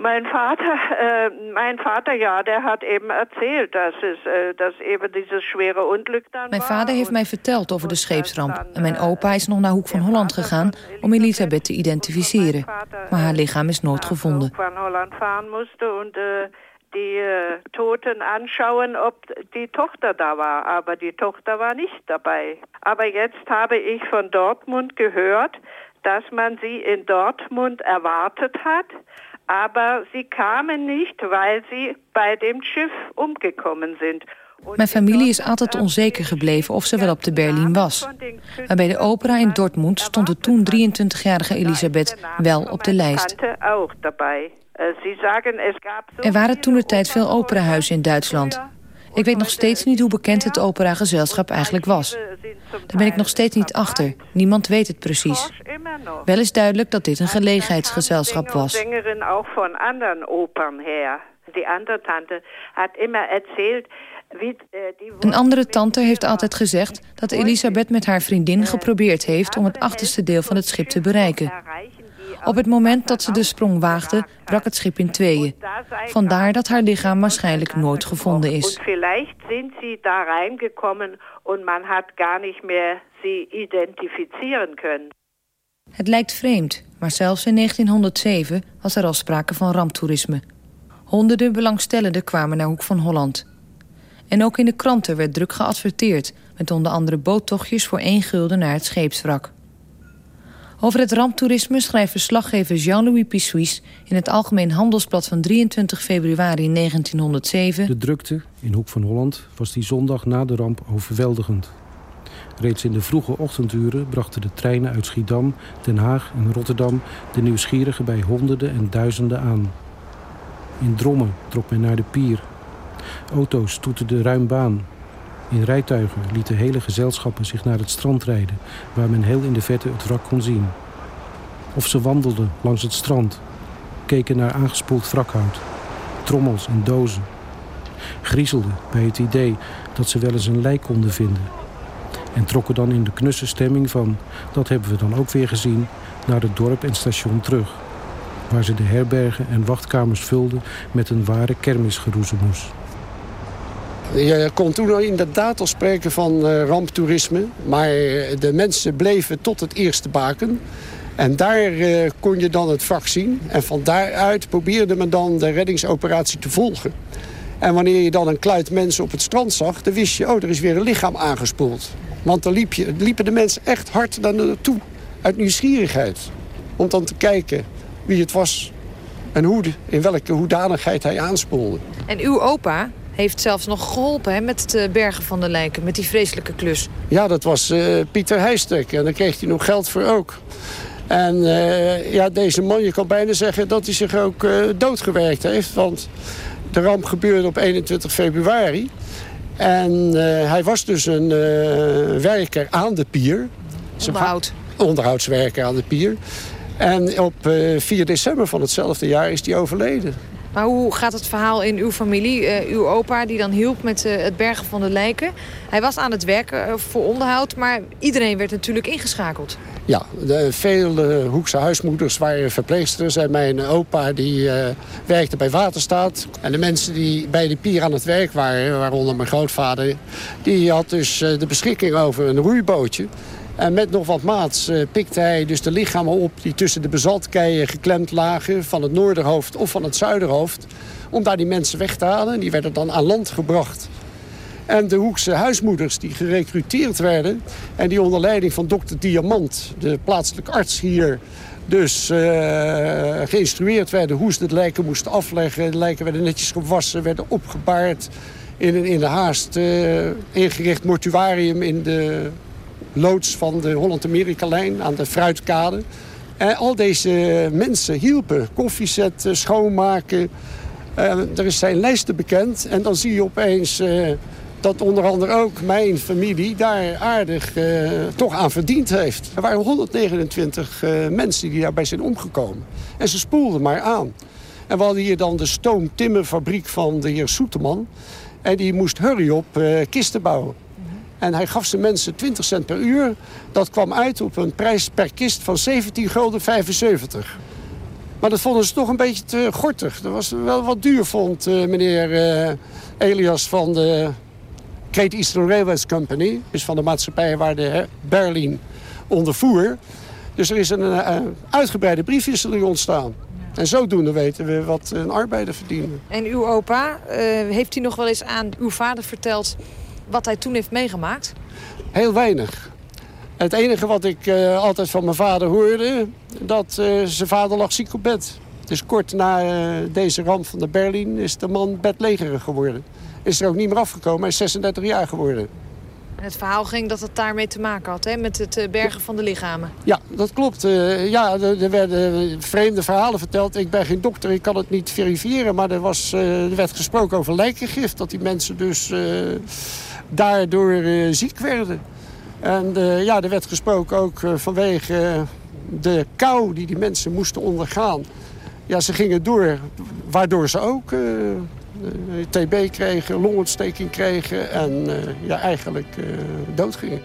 Speaker 12: Mijn vater, äh, mein Vater, ja, der hat eben erzählt, dass es, äh, dass eben dieses schwere Unglück dann
Speaker 5: Mijn vader heeft mij verteld over de scheepsramp. En mijn opa is nog naar Hoek van Holland gegaan om Elisabeth te identificeren. Maar haar lichaam is nooit gevonden.
Speaker 12: Van Holland fahren musste und äh, die äh, Toten anschauen, ob die Tochter da war. Aber die Tochter war nicht dabei. Aber jetzt habe ich von Dortmund gehört, dass man sie in Dortmund erwartet hat aber sie kamen nicht, weil sie bij dem Schiff omgekomen sind.
Speaker 5: Mijn familie is altijd onzeker gebleven of ze wel op de Berlin was. Maar bij de opera in Dortmund stond de toen 23-jarige Elisabeth wel op de lijst. Er waren toen de tijd veel operahuizen in Duitsland. Ik weet nog steeds niet hoe bekend het operagezelschap eigenlijk was. Daar ben ik nog steeds niet achter. Niemand weet het precies. Wel is duidelijk dat dit een gelegenheidsgezelschap was.
Speaker 12: ook van her. Die andere tante had immer erzählt
Speaker 5: een andere tante heeft altijd gezegd dat Elisabeth met haar vriendin geprobeerd heeft om het achterste deel van het schip te bereiken. Op het moment dat ze de sprong waagde, brak het schip in tweeën. Vandaar dat haar lichaam waarschijnlijk nooit gevonden is.
Speaker 12: Vielleicht sind sie da reingekommen und man hat gar nicht mehr sie identifizieren können.
Speaker 5: Het lijkt vreemd, maar zelfs in 1907 was er al sprake van ramptoerisme. Honderden belangstellenden kwamen naar Hoek van Holland. En ook in de kranten werd druk geadverteerd... met onder andere boottochtjes voor één gulden naar het scheepswrak. Over het ramptoerisme schrijft verslaggever Jean-Louis Pissuis... in het Algemeen Handelsblad van 23 februari 1907...
Speaker 10: De drukte in Hoek van Holland was die zondag na de ramp overweldigend. Reeds in de vroege ochtenduren brachten de treinen uit Schiedam, Den Haag en Rotterdam... de nieuwsgierigen bij honderden en duizenden aan. In Drommen trok men naar de pier. Auto's toeterden ruim baan in rijtuigen lieten hele gezelschappen zich naar het strand rijden... waar men heel in de verte het wrak kon zien. Of ze wandelden langs het strand, keken naar aangespoeld wrakhout, trommels en dozen. Griezelden bij het idee dat ze wel eens een lijk konden vinden. En trokken dan in de knusse stemming van, dat hebben we dan ook weer gezien... naar het dorp en station terug. Waar ze de herbergen en wachtkamers vulden met een ware kermisgeroezemoes.
Speaker 4: Je kon toen inderdaad al spreken van uh, ramptoerisme. Maar de mensen bleven tot het eerste baken. En daar uh, kon je dan het vak zien. En van daaruit probeerde men dan de reddingsoperatie te volgen. En wanneer je dan een kluit mensen op het strand zag... dan wist je, oh, er is weer een lichaam aangespoeld. Want dan liep je, liepen de mensen echt hard naar naartoe. Uit nieuwsgierigheid. Om dan te kijken wie het was. En hoe, in welke hoedanigheid hij aanspoelde.
Speaker 5: En uw opa, heeft zelfs nog geholpen hè, met het eh, bergen van de lijken, met die vreselijke klus.
Speaker 4: Ja, dat was uh, Pieter Heijstek en daar kreeg hij nog geld voor ook. En uh, ja, deze man, je kan bijna zeggen dat hij zich ook uh, doodgewerkt heeft. Want de ramp gebeurde op 21 februari. En hij was dus een werker aan de pier.
Speaker 5: Onderhoud.
Speaker 4: Onderhoudswerker aan de pier. En op 4 december van hetzelfde jaar is hij overleden.
Speaker 5: Maar hoe gaat het verhaal in uw familie? Uh, uw opa die dan hielp met uh, het bergen van de lijken. Hij was aan het werken uh, voor onderhoud, maar iedereen werd natuurlijk ingeschakeld.
Speaker 4: Ja, de, veel Hoekse huismoeders waren verpleegsters. En mijn opa die werkte bij Waterstaat. En de mensen die bij de pier aan het werk waren, waaronder mijn grootvader... die had dus de beschikking over een roeibootje. En met nog wat maats uh, pikte hij dus de lichamen op... die tussen de bezaltkeien geklemd lagen van het noorderhoofd of van het zuiderhoofd... om daar die mensen weg te halen. Die werden dan aan land gebracht. En de Hoekse huismoeders die gerecruiteerd werden... en die onder leiding van dokter Diamant, de plaatselijke arts hier... dus uh, geïnstrueerd werden hoe ze de lijken moesten afleggen. De lijken werden netjes gewassen, werden opgebaard in een in de haast uh, ingericht mortuarium in de loods van de Holland-Amerika-lijn aan de Fruitkade. En al deze mensen hielpen. Koffie zetten, schoonmaken. Uh, er zijn lijsten bekend. En dan zie je opeens uh, dat onder andere ook mijn familie daar aardig uh, toch aan verdiend heeft. Er waren 129 mensen die daarbij zijn omgekomen. En ze spoelden maar aan. En we hadden hier dan de stoomtimmerfabriek van de heer Soeteman. En die moest hurry op kisten bouwen. En hij gaf zijn mensen 20 cent per uur. Dat kwam uit op een prijs per kist van 17 gulden 75. Maar dat vonden ze toch een beetje te gortig. Dat was wel wat duur, vond uh, meneer uh, Elias van de Great Eastern Railways Company. Dus van de maatschappij waar de Berlin ondervoer. Dus er is een uh, uitgebreide briefwisseling ontstaan. En zodoende weten we wat een arbeider verdiende.
Speaker 13: En uw opa, heeft hij nog wel eens aan uw vader verteld wat hij toen heeft meegemaakt?
Speaker 4: Heel weinig. Het enige wat ik uh, altijd van mijn vader hoorde... dat uh, zijn vader lag ziek op bed. Dus kort na uh, deze ramp van de Berlin is de man bedlegerig geworden. Is er ook niet meer afgekomen. Hij is 36 jaar geworden.
Speaker 13: En het verhaal ging dat het daarmee te maken had, hè? met het bergen van de lichamen.
Speaker 4: Ja, dat klopt. ja, er werden vreemde verhalen verteld. Ik ben geen dokter, ik kan het niet verifiëren. Maar er, was, er werd gesproken over lijkengif. Dat die mensen dus daardoor uh, ziek werden. En uh, ja, er werd gesproken ook uh, vanwege de kou die die mensen moesten ondergaan. Ja, ze gingen door, waardoor ze ook TB kregen, longontsteking kregen en ja, eigenlijk doodgingen.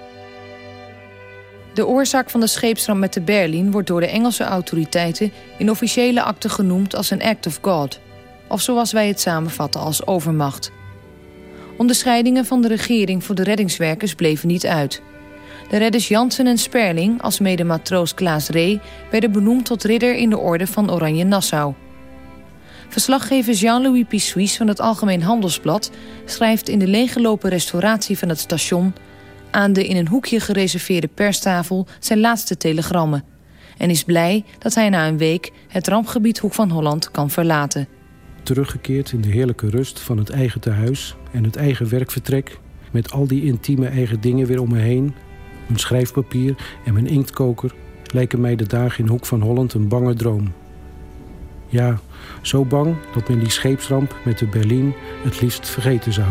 Speaker 5: De oorzaak van de scheepsramp met de Berlin wordt door de Engelse autoriteiten in officiële akten genoemd als een act of God. Of zoals wij het samenvatten als overmacht. Onderscheidingen van de regering voor de reddingswerkers bleven niet uit. De redders Jansen en Sperling, als mede matroos Klaas Ree... werden benoemd tot ridder in de orde van Oranje Nassau. Verslaggever Jean-Louis Pissuis van het Algemeen Handelsblad... schrijft in de leeggelopen restauratie van het station... aan de in een hoekje gereserveerde perstafel zijn laatste telegrammen... en is blij dat hij na een week het rampgebied Hoek van Holland kan verlaten
Speaker 10: teruggekeerd in de heerlijke rust van het eigen tehuis en het eigen werkvertrek. Met al die intieme eigen dingen weer om me heen. Mijn schrijfpapier en mijn inktkoker lijken mij de dagen in Hoek van Holland een bange droom. Ja, zo bang dat men die scheepsramp met de Berlin het liefst vergeten zou.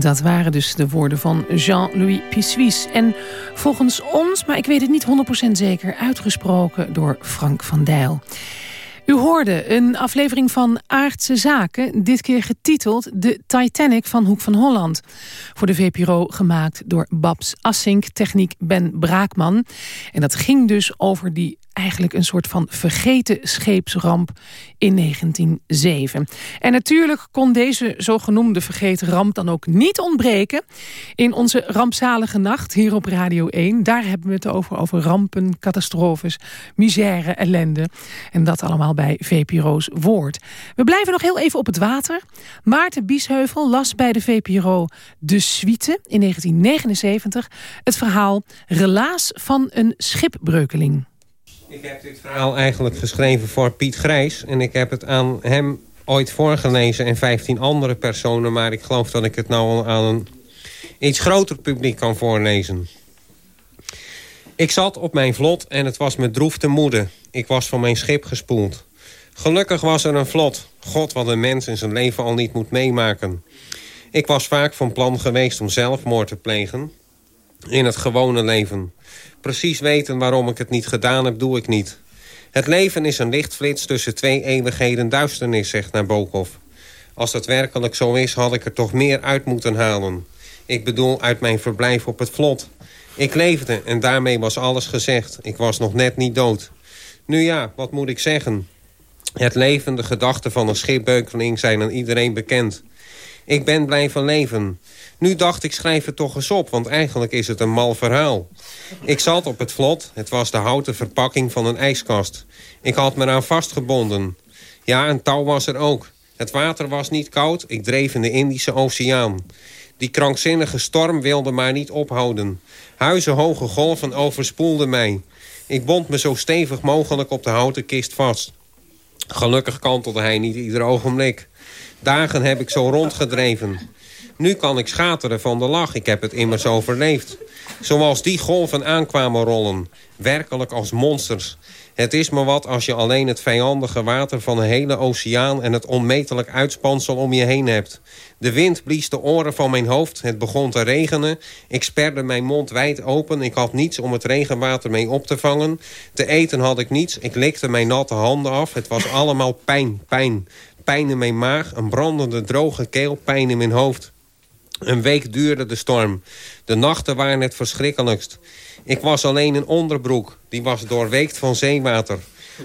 Speaker 3: Dat waren dus de woorden van Jean-Louis Pissuis. En volgens ons, maar ik weet het niet 100% zeker... uitgesproken door Frank van Dijl. U hoorde een aflevering van Aardse Zaken, dit keer getiteld De Titanic van Hoek van Holland. Voor de VPRO gemaakt door Babs Assink, techniek Ben Braakman. En dat ging dus over die eigenlijk een soort van vergeten scheepsramp in 1907. En natuurlijk kon deze zogenoemde vergeten ramp dan ook niet ontbreken... in onze rampzalige nacht hier op Radio 1. Daar hebben we het over, over rampen, catastrofes, misère, ellende. En dat allemaal bij VPRO's Woord. We blijven nog heel even op het water. Maarten Biesheuvel las bij de VPRO De Suite in 1979... het verhaal Relaas van een schipbreukeling.
Speaker 14: Ik heb dit verhaal eigenlijk geschreven voor Piet Grijs. En ik heb het aan hem ooit voorgelezen en 15 andere personen. Maar ik geloof dat ik het nou aan een iets groter publiek kan voorlezen. Ik zat op mijn vlot en het was me droef te moede. Ik was van mijn schip gespoeld. Gelukkig was er een vlot. God, wat een mens in zijn leven al niet moet meemaken. Ik was vaak van plan geweest om zelfmoord te plegen. In het gewone leven. Precies weten waarom ik het niet gedaan heb, doe ik niet. Het leven is een lichtflits tussen twee eeuwigheden duisternis, zegt Nabokov. Als dat werkelijk zo is, had ik er toch meer uit moeten halen. Ik bedoel, uit mijn verblijf op het vlot. Ik leefde en daarmee was alles gezegd. Ik was nog net niet dood. Nu ja, wat moet ik zeggen? Het leven, de gedachten van een schipbeukeling zijn aan iedereen bekend. Ik ben blijven leven. Nu dacht ik, schrijf het toch eens op, want eigenlijk is het een mal verhaal. Ik zat op het vlot, het was de houten verpakking van een ijskast. Ik had me eraan vastgebonden. Ja, een touw was er ook. Het water was niet koud, ik dreef in de Indische Oceaan. Die krankzinnige storm wilde maar niet ophouden. Huizenhoge golven overspoelden mij. Ik bond me zo stevig mogelijk op de houten kist vast. Gelukkig kantelde hij niet ieder ogenblik. Dagen heb ik zo rondgedreven. Nu kan ik schateren van de lach, ik heb het immers overleefd. Zoals die golven aankwamen rollen. Werkelijk als monsters. Het is me wat als je alleen het vijandige water van een hele oceaan... en het onmetelijk uitspansel om je heen hebt. De wind blies de oren van mijn hoofd. Het begon te regenen. Ik sperde mijn mond wijd open. Ik had niets om het regenwater mee op te vangen. Te eten had ik niets. Ik likte mijn natte handen af. Het was allemaal pijn, pijn. Pijn in mijn maag, een brandende droge keel, pijn in mijn hoofd. Een week duurde de storm. De nachten waren het verschrikkelijkst. Ik was alleen in onderbroek. Die was doorweekt van zeewater.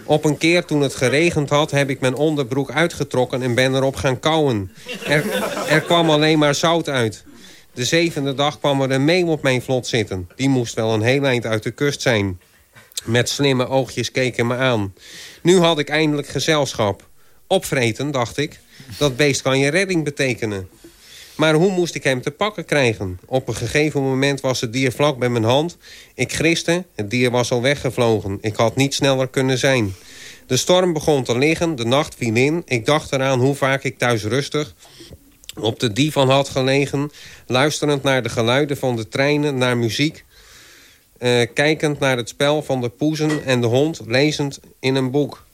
Speaker 14: Op een keer toen het geregend had, heb ik mijn onderbroek uitgetrokken en ben erop gaan kauwen. Er, er kwam alleen maar zout uit. De zevende dag kwam er een meem op mijn vlot zitten. Die moest wel een heel eind uit de kust zijn. Met slimme oogjes keken me aan. Nu had ik eindelijk gezelschap. Opvreten, dacht ik. Dat beest kan je redding betekenen. Maar hoe moest ik hem te pakken krijgen? Op een gegeven moment was het dier vlak bij mijn hand. Ik griste, het dier was al weggevlogen. Ik had niet sneller kunnen zijn. De storm begon te liggen, de nacht viel in. Ik dacht eraan hoe vaak ik thuis rustig op de divan had gelegen... luisterend naar de geluiden van de treinen, naar muziek... Uh, kijkend naar het spel van de poezen en de hond, lezend in een boek.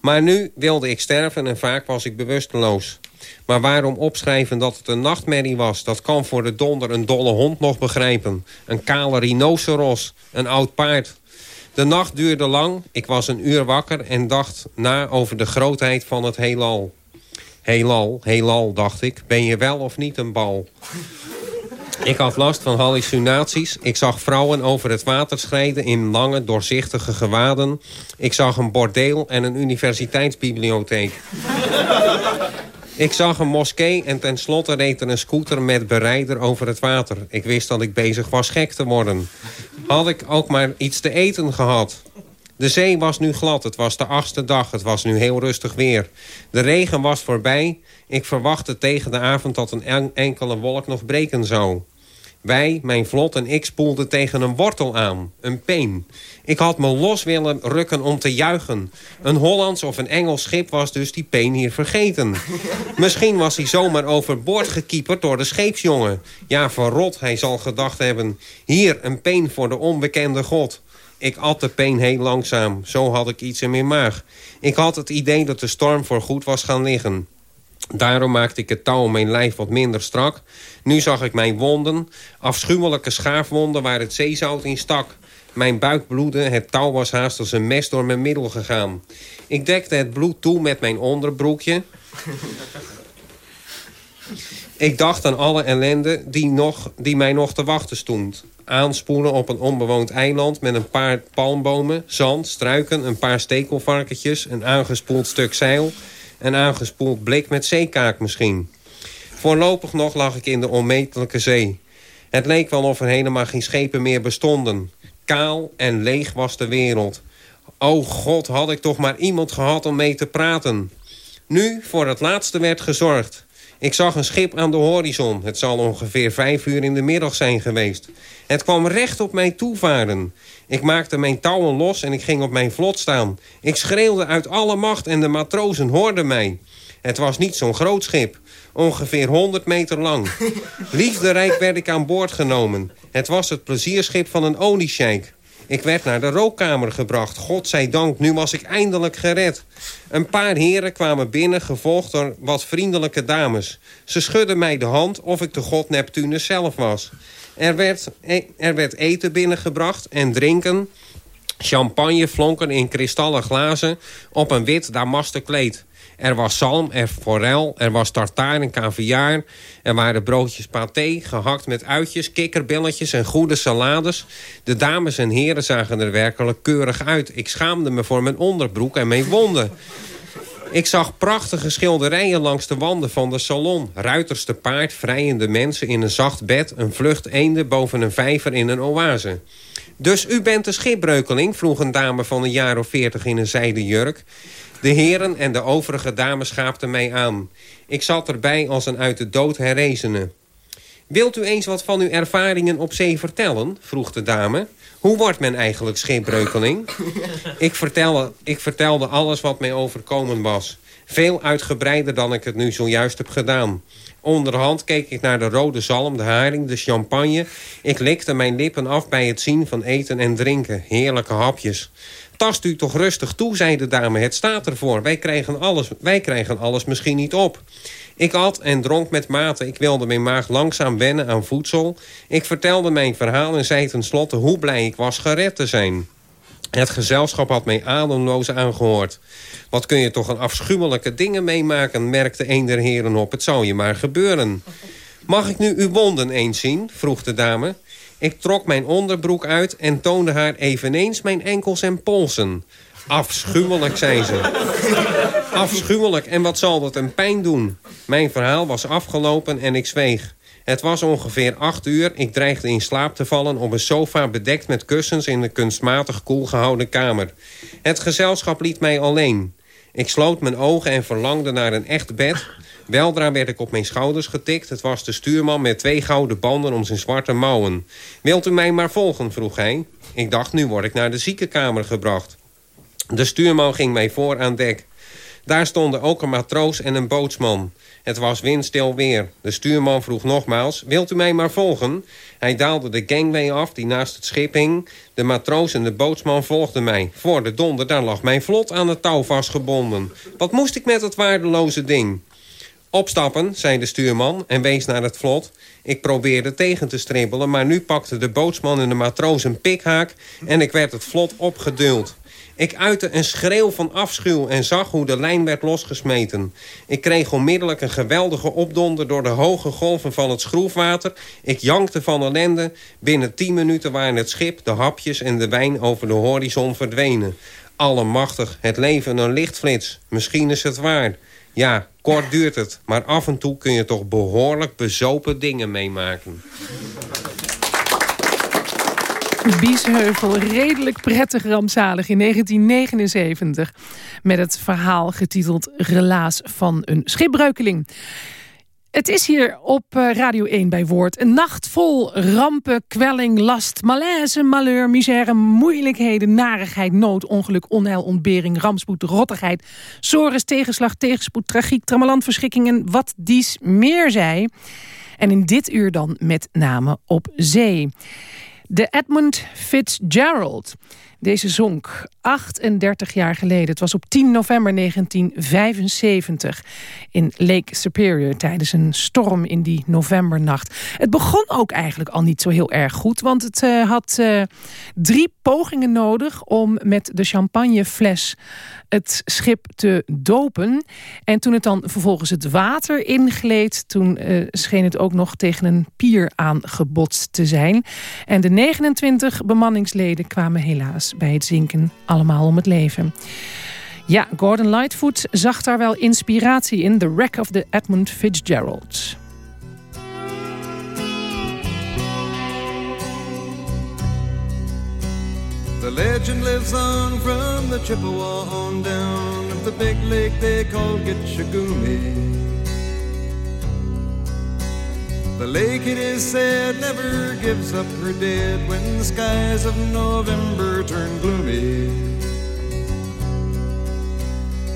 Speaker 14: Maar nu wilde ik sterven en vaak was ik bewusteloos. Maar waarom opschrijven dat het een nachtmerrie was? Dat kan voor de donder een dolle hond nog begrijpen. Een kale rhinoceros, een oud paard. De nacht duurde lang, ik was een uur wakker... en dacht na over de grootheid van het heelal. Heelal, heelal, dacht ik. Ben je wel of niet een bal? Ik had last van hallucinaties. Ik zag vrouwen over het water schrijden in lange, doorzichtige gewaden. Ik zag een bordeel en een universiteitsbibliotheek. Ik zag een moskee en tenslotte reed er een scooter met berijder over het water. Ik wist dat ik bezig was gek te worden. Had ik ook maar iets te eten gehad. De zee was nu glad, het was de achtste dag, het was nu heel rustig weer. De regen was voorbij, ik verwachtte tegen de avond dat een enkele wolk nog breken zou. Wij, mijn vlot en ik spoelden tegen een wortel aan, een peen. Ik had me los willen rukken om te juichen. Een Hollands of een Engels schip was dus die peen hier vergeten. Misschien was hij zomaar overboord gekieperd door de scheepsjongen. Ja, verrot, hij zal gedacht hebben. Hier, een peen voor de onbekende god. Ik at de peen heel langzaam, zo had ik iets in mijn maag. Ik had het idee dat de storm voor goed was gaan liggen. Daarom maakte ik het touw om mijn lijf wat minder strak. Nu zag ik mijn wonden, afschuwelijke schaafwonden waar het zeezout in stak. Mijn buik bloedde, het touw was haast als een mes door mijn middel gegaan. Ik dekte het bloed toe met mijn onderbroekje. Ik dacht aan alle ellende die, nog, die mij nog te wachten stond. Aanspoelen op een onbewoond eiland met een paar palmbomen, zand, struiken, een paar stekelvarkentjes, een aangespoeld stuk zeil, een aangespoeld blik met zeekaak misschien. Voorlopig nog lag ik in de onmetelijke zee. Het leek wel of er helemaal geen schepen meer bestonden. Kaal en leeg was de wereld. O god, had ik toch maar iemand gehad om mee te praten. Nu voor het laatste werd gezorgd. Ik zag een schip aan de horizon. Het zal ongeveer vijf uur in de middag zijn geweest. Het kwam recht op mij toevaren. Ik maakte mijn touwen los en ik ging op mijn vlot staan. Ik schreeuwde uit alle macht en de matrozen hoorden mij. Het was niet zo'n groot schip. Ongeveer 100 meter lang. Liefderijk werd ik aan boord genomen. Het was het plezierschip van een oliesjeik. Ik werd naar de rookkamer gebracht. God zij dank, nu was ik eindelijk gered. Een paar heren kwamen binnen, gevolgd door wat vriendelijke dames. Ze schudden mij de hand of ik de god Neptunus zelf was. Er werd, e- er werd eten binnengebracht en drinken. Champagne flonken in kristallen glazen op een wit damasten kleed. Er was zalm, er forel, er was tartaar en caviar. Er waren broodjes paté, gehakt met uitjes, kikkerbilletjes en goede salades. De dames en heren zagen er werkelijk keurig uit. Ik schaamde me voor mijn onderbroek en mijn wonden. Ik zag prachtige schilderijen langs de wanden van de salon. Ruiters te paard, vrijende mensen in een zacht bed... een vlucht eenden boven een vijver in een oase. Dus u bent de schipbreukeling? vroeg een dame van een jaar of veertig in een zijden jurk. De heren en de overige dames schaapten mij aan. Ik zat erbij als een uit de dood herrezene. Wilt u eens wat van uw ervaringen op zee vertellen? vroeg de dame. Hoe wordt men eigenlijk schipbreukeling? ik, vertelde, ik vertelde alles wat mij overkomen was. Veel uitgebreider dan ik het nu zojuist heb gedaan. Onderhand keek ik naar de rode zalm, de haring, de champagne. Ik likte mijn lippen af bij het zien van eten en drinken. Heerlijke hapjes. Tast u toch rustig toe, zei de dame. Het staat ervoor. Wij krijgen alles, wij krijgen alles misschien niet op. Ik at en dronk met mate. Ik wilde mijn maag langzaam wennen aan voedsel. Ik vertelde mijn verhaal en zei tenslotte hoe blij ik was gered te zijn. Het gezelschap had mij ademloos aangehoord. Wat kun je toch een afschuwelijke dingen meemaken, merkte een der heren op. Het zou je maar gebeuren. Mag ik nu uw wonden eens zien? vroeg de dame. Ik trok mijn onderbroek uit en toonde haar eveneens mijn enkels en polsen. Afschuwelijk, zei ze. Afschuwelijk, en wat zal dat een pijn doen? Mijn verhaal was afgelopen en ik zweeg. Het was ongeveer acht uur. Ik dreigde in slaap te vallen op een sofa bedekt met kussens... in een kunstmatig koel gehouden kamer. Het gezelschap liet mij alleen. Ik sloot mijn ogen en verlangde naar een echt bed. Weldra werd ik op mijn schouders getikt. Het was de stuurman met twee gouden banden om zijn zwarte mouwen. Wilt u mij maar volgen, vroeg hij. Ik dacht, nu word ik naar de ziekenkamer gebracht. De stuurman ging mij voor aan dek. Daar stonden ook een matroos en een bootsman. Het was windstil weer. De stuurman vroeg nogmaals, wilt u mij maar volgen? Hij daalde de gangway af die naast het schip hing. De matroos en de bootsman volgden mij. Voor de donder, daar lag mijn vlot aan het touw vastgebonden. Wat moest ik met het waardeloze ding? Opstappen, zei de stuurman en wees naar het vlot. Ik probeerde tegen te stribbelen, maar nu pakte de bootsman en de matroos een pikhaak... en ik werd het vlot opgeduld. Ik uitte een schreeuw van afschuw en zag hoe de lijn werd losgesmeten. Ik kreeg onmiddellijk een geweldige opdonder door de hoge golven van het schroefwater. Ik jankte van ellende. Binnen tien minuten waren het schip, de hapjes en de wijn over de horizon verdwenen. Allemachtig, het leven een lichtflits. Misschien is het waar. Ja, kort duurt het, maar af en toe kun je toch behoorlijk bezopen dingen meemaken.
Speaker 3: Biesheuvel, redelijk prettig rampzalig in 1979... met het verhaal getiteld Relaas van een schipbreukeling. Het is hier op eh, Radio 1 bij Woord. Een nacht vol rampen, kwelling, last, malaise, malheur, misère, moeilijkheden, narigheid, nood, ongeluk, onheil, ontbering, rampspoed, rottigheid, sores, tegenslag, tegenspoed, tragiek, trammeland, verschrikking en wat dies meer zij. En in dit uur dan met name op zee. De Edmund Fitzgerald. Deze zonk 38 jaar geleden. Het was op 10 november 1975 in Lake Superior... tijdens een storm in die novembernacht. Het begon ook eigenlijk al niet zo heel erg goed... want het uh, had uh, drie pogingen nodig om met de champagnefles het schip te dopen. En toen het dan vervolgens het water ingleed... toen uh, scheen het ook nog tegen een pier aangebotst te zijn. En de 29 bemanningsleden kwamen helaas bij het zinken allemaal om het leven. Ja, Gordon Lightfoot zag daar wel inspiratie in. The Wreck of the Edmund Fitzgerald.
Speaker 15: The legend lives on from the Chippewa on down of the big lake they call Gitchagumi. The lake, it is said, never gives up her dead when the skies of November turn gloomy.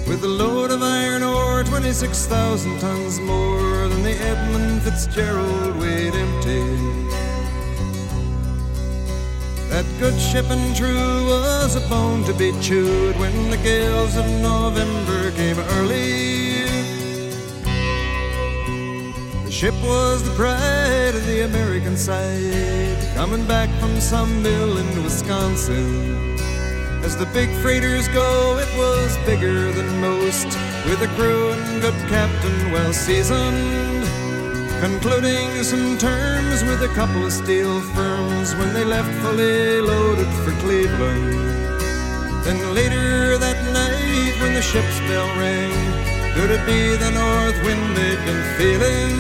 Speaker 15: With a load of iron ore, 26,000 tons more than the Edmund Fitzgerald weighed empty. That good ship and true was a bone to be chewed when the gales of November came early. The ship was the pride of the American side, coming back from some mill in Wisconsin. As the big freighters go, it was bigger than most, with a crew and good captain well seasoned concluding some terms with a couple of steel firms when they left fully loaded for Cleveland. Then later that night when the ship's bell rang, could it be the north wind they've been feeling?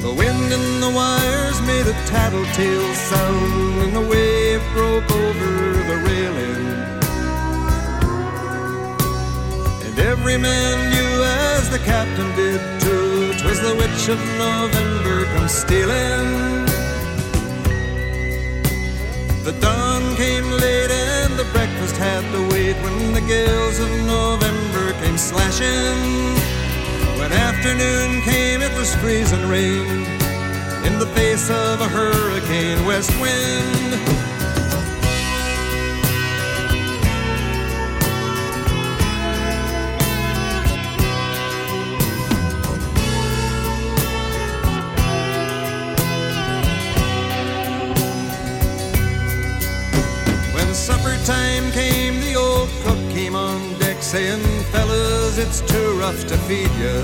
Speaker 15: The wind in the wires made a tattletale sound, and the wave broke over the railing. And every man knew as the captain did too 'Twas the witch of November come stealing. The dawn came late and the breakfast had to wait when the gales of November came slashing. When afternoon came, it was freezing rain in the face of a hurricane west wind. It's too rough to feed you.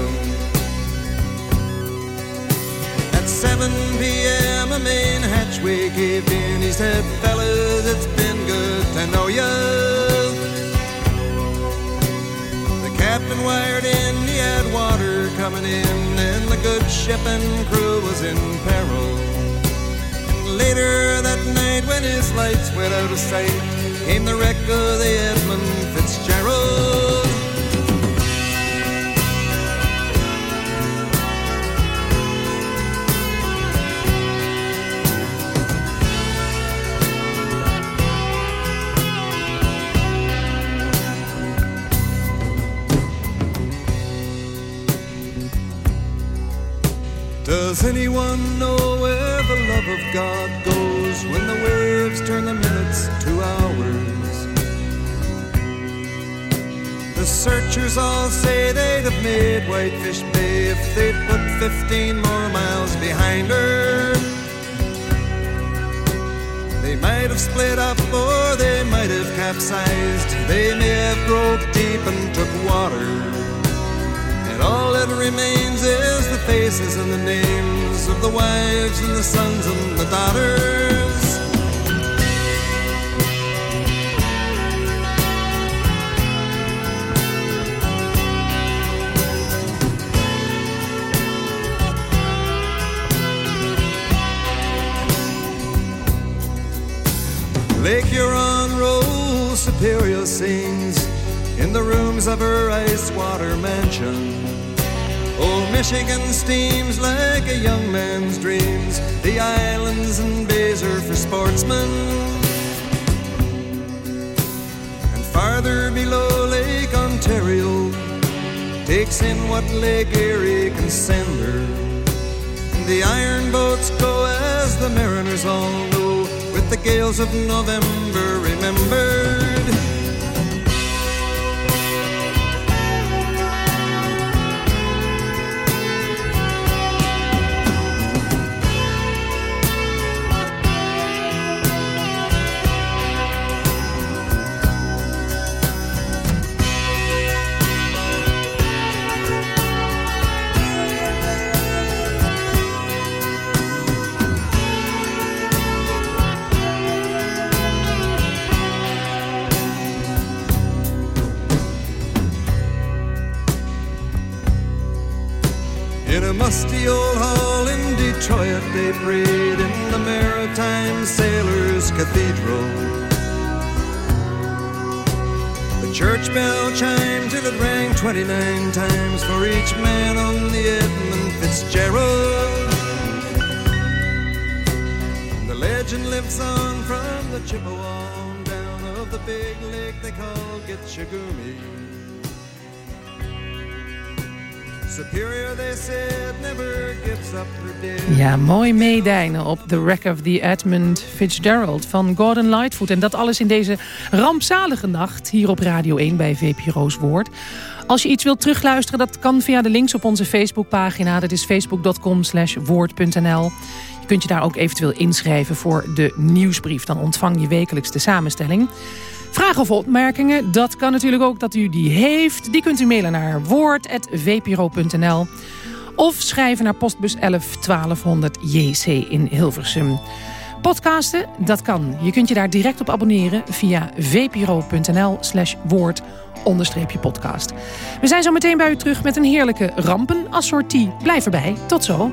Speaker 15: At 7 p.m., a main hatchway caved in. He said, Fellas, it's been good to know you. The captain wired in, he had water coming in, and the good ship and crew was in peril. And Later that night, when his lights went out of sight, came the wreck of the Edmund Fitzgerald. Does anyone know where the love of God goes when the waves turn the minutes to hours? The searchers all say they'd have made Whitefish Bay if they'd put 15 more miles behind her. They might have split up or they might have capsized. They may have broke deep and took water. And all that remains is the faces and the names of the wives and the sons and the daughters. Lake Huron rolls Superior sings in the rooms of her ice water mansion. Old Michigan steams like a young man's dreams. The islands and bays are for sportsmen. And farther below Lake Ontario takes in what Lake Erie can send her. The iron boats go as the mariners all know, with the gales of November remembered. Musty old hall in Detroit, they prayed in the Maritime Sailors Cathedral. The church bell chimed till it rang 29 times for each man on the Edmund Fitzgerald. The legend lives on from the Chippewa down of the big lake they call Gitchagumi.
Speaker 3: Ja, mooi meedijnen op The Wreck of the Edmund Fitzgerald van Gordon Lightfoot. En dat alles in deze rampzalige nacht hier op Radio 1 bij VPRO's Woord. Als je iets wilt terugluisteren, dat kan via de links op onze Facebookpagina. Dat is facebook.com slash woord.nl. Je kunt je daar ook eventueel inschrijven voor de nieuwsbrief. Dan ontvang je wekelijks de samenstelling. Vragen of opmerkingen, dat kan natuurlijk ook dat u die heeft. Die kunt u mailen naar woord.vpro.nl of schrijven naar postbus 11 1200 JC in Hilversum. Podcasten, dat kan. Je kunt je daar direct op abonneren via vpro.nl slash woord podcast. We zijn zo meteen bij u terug met een heerlijke rampenassortie. Blijf erbij. Tot zo.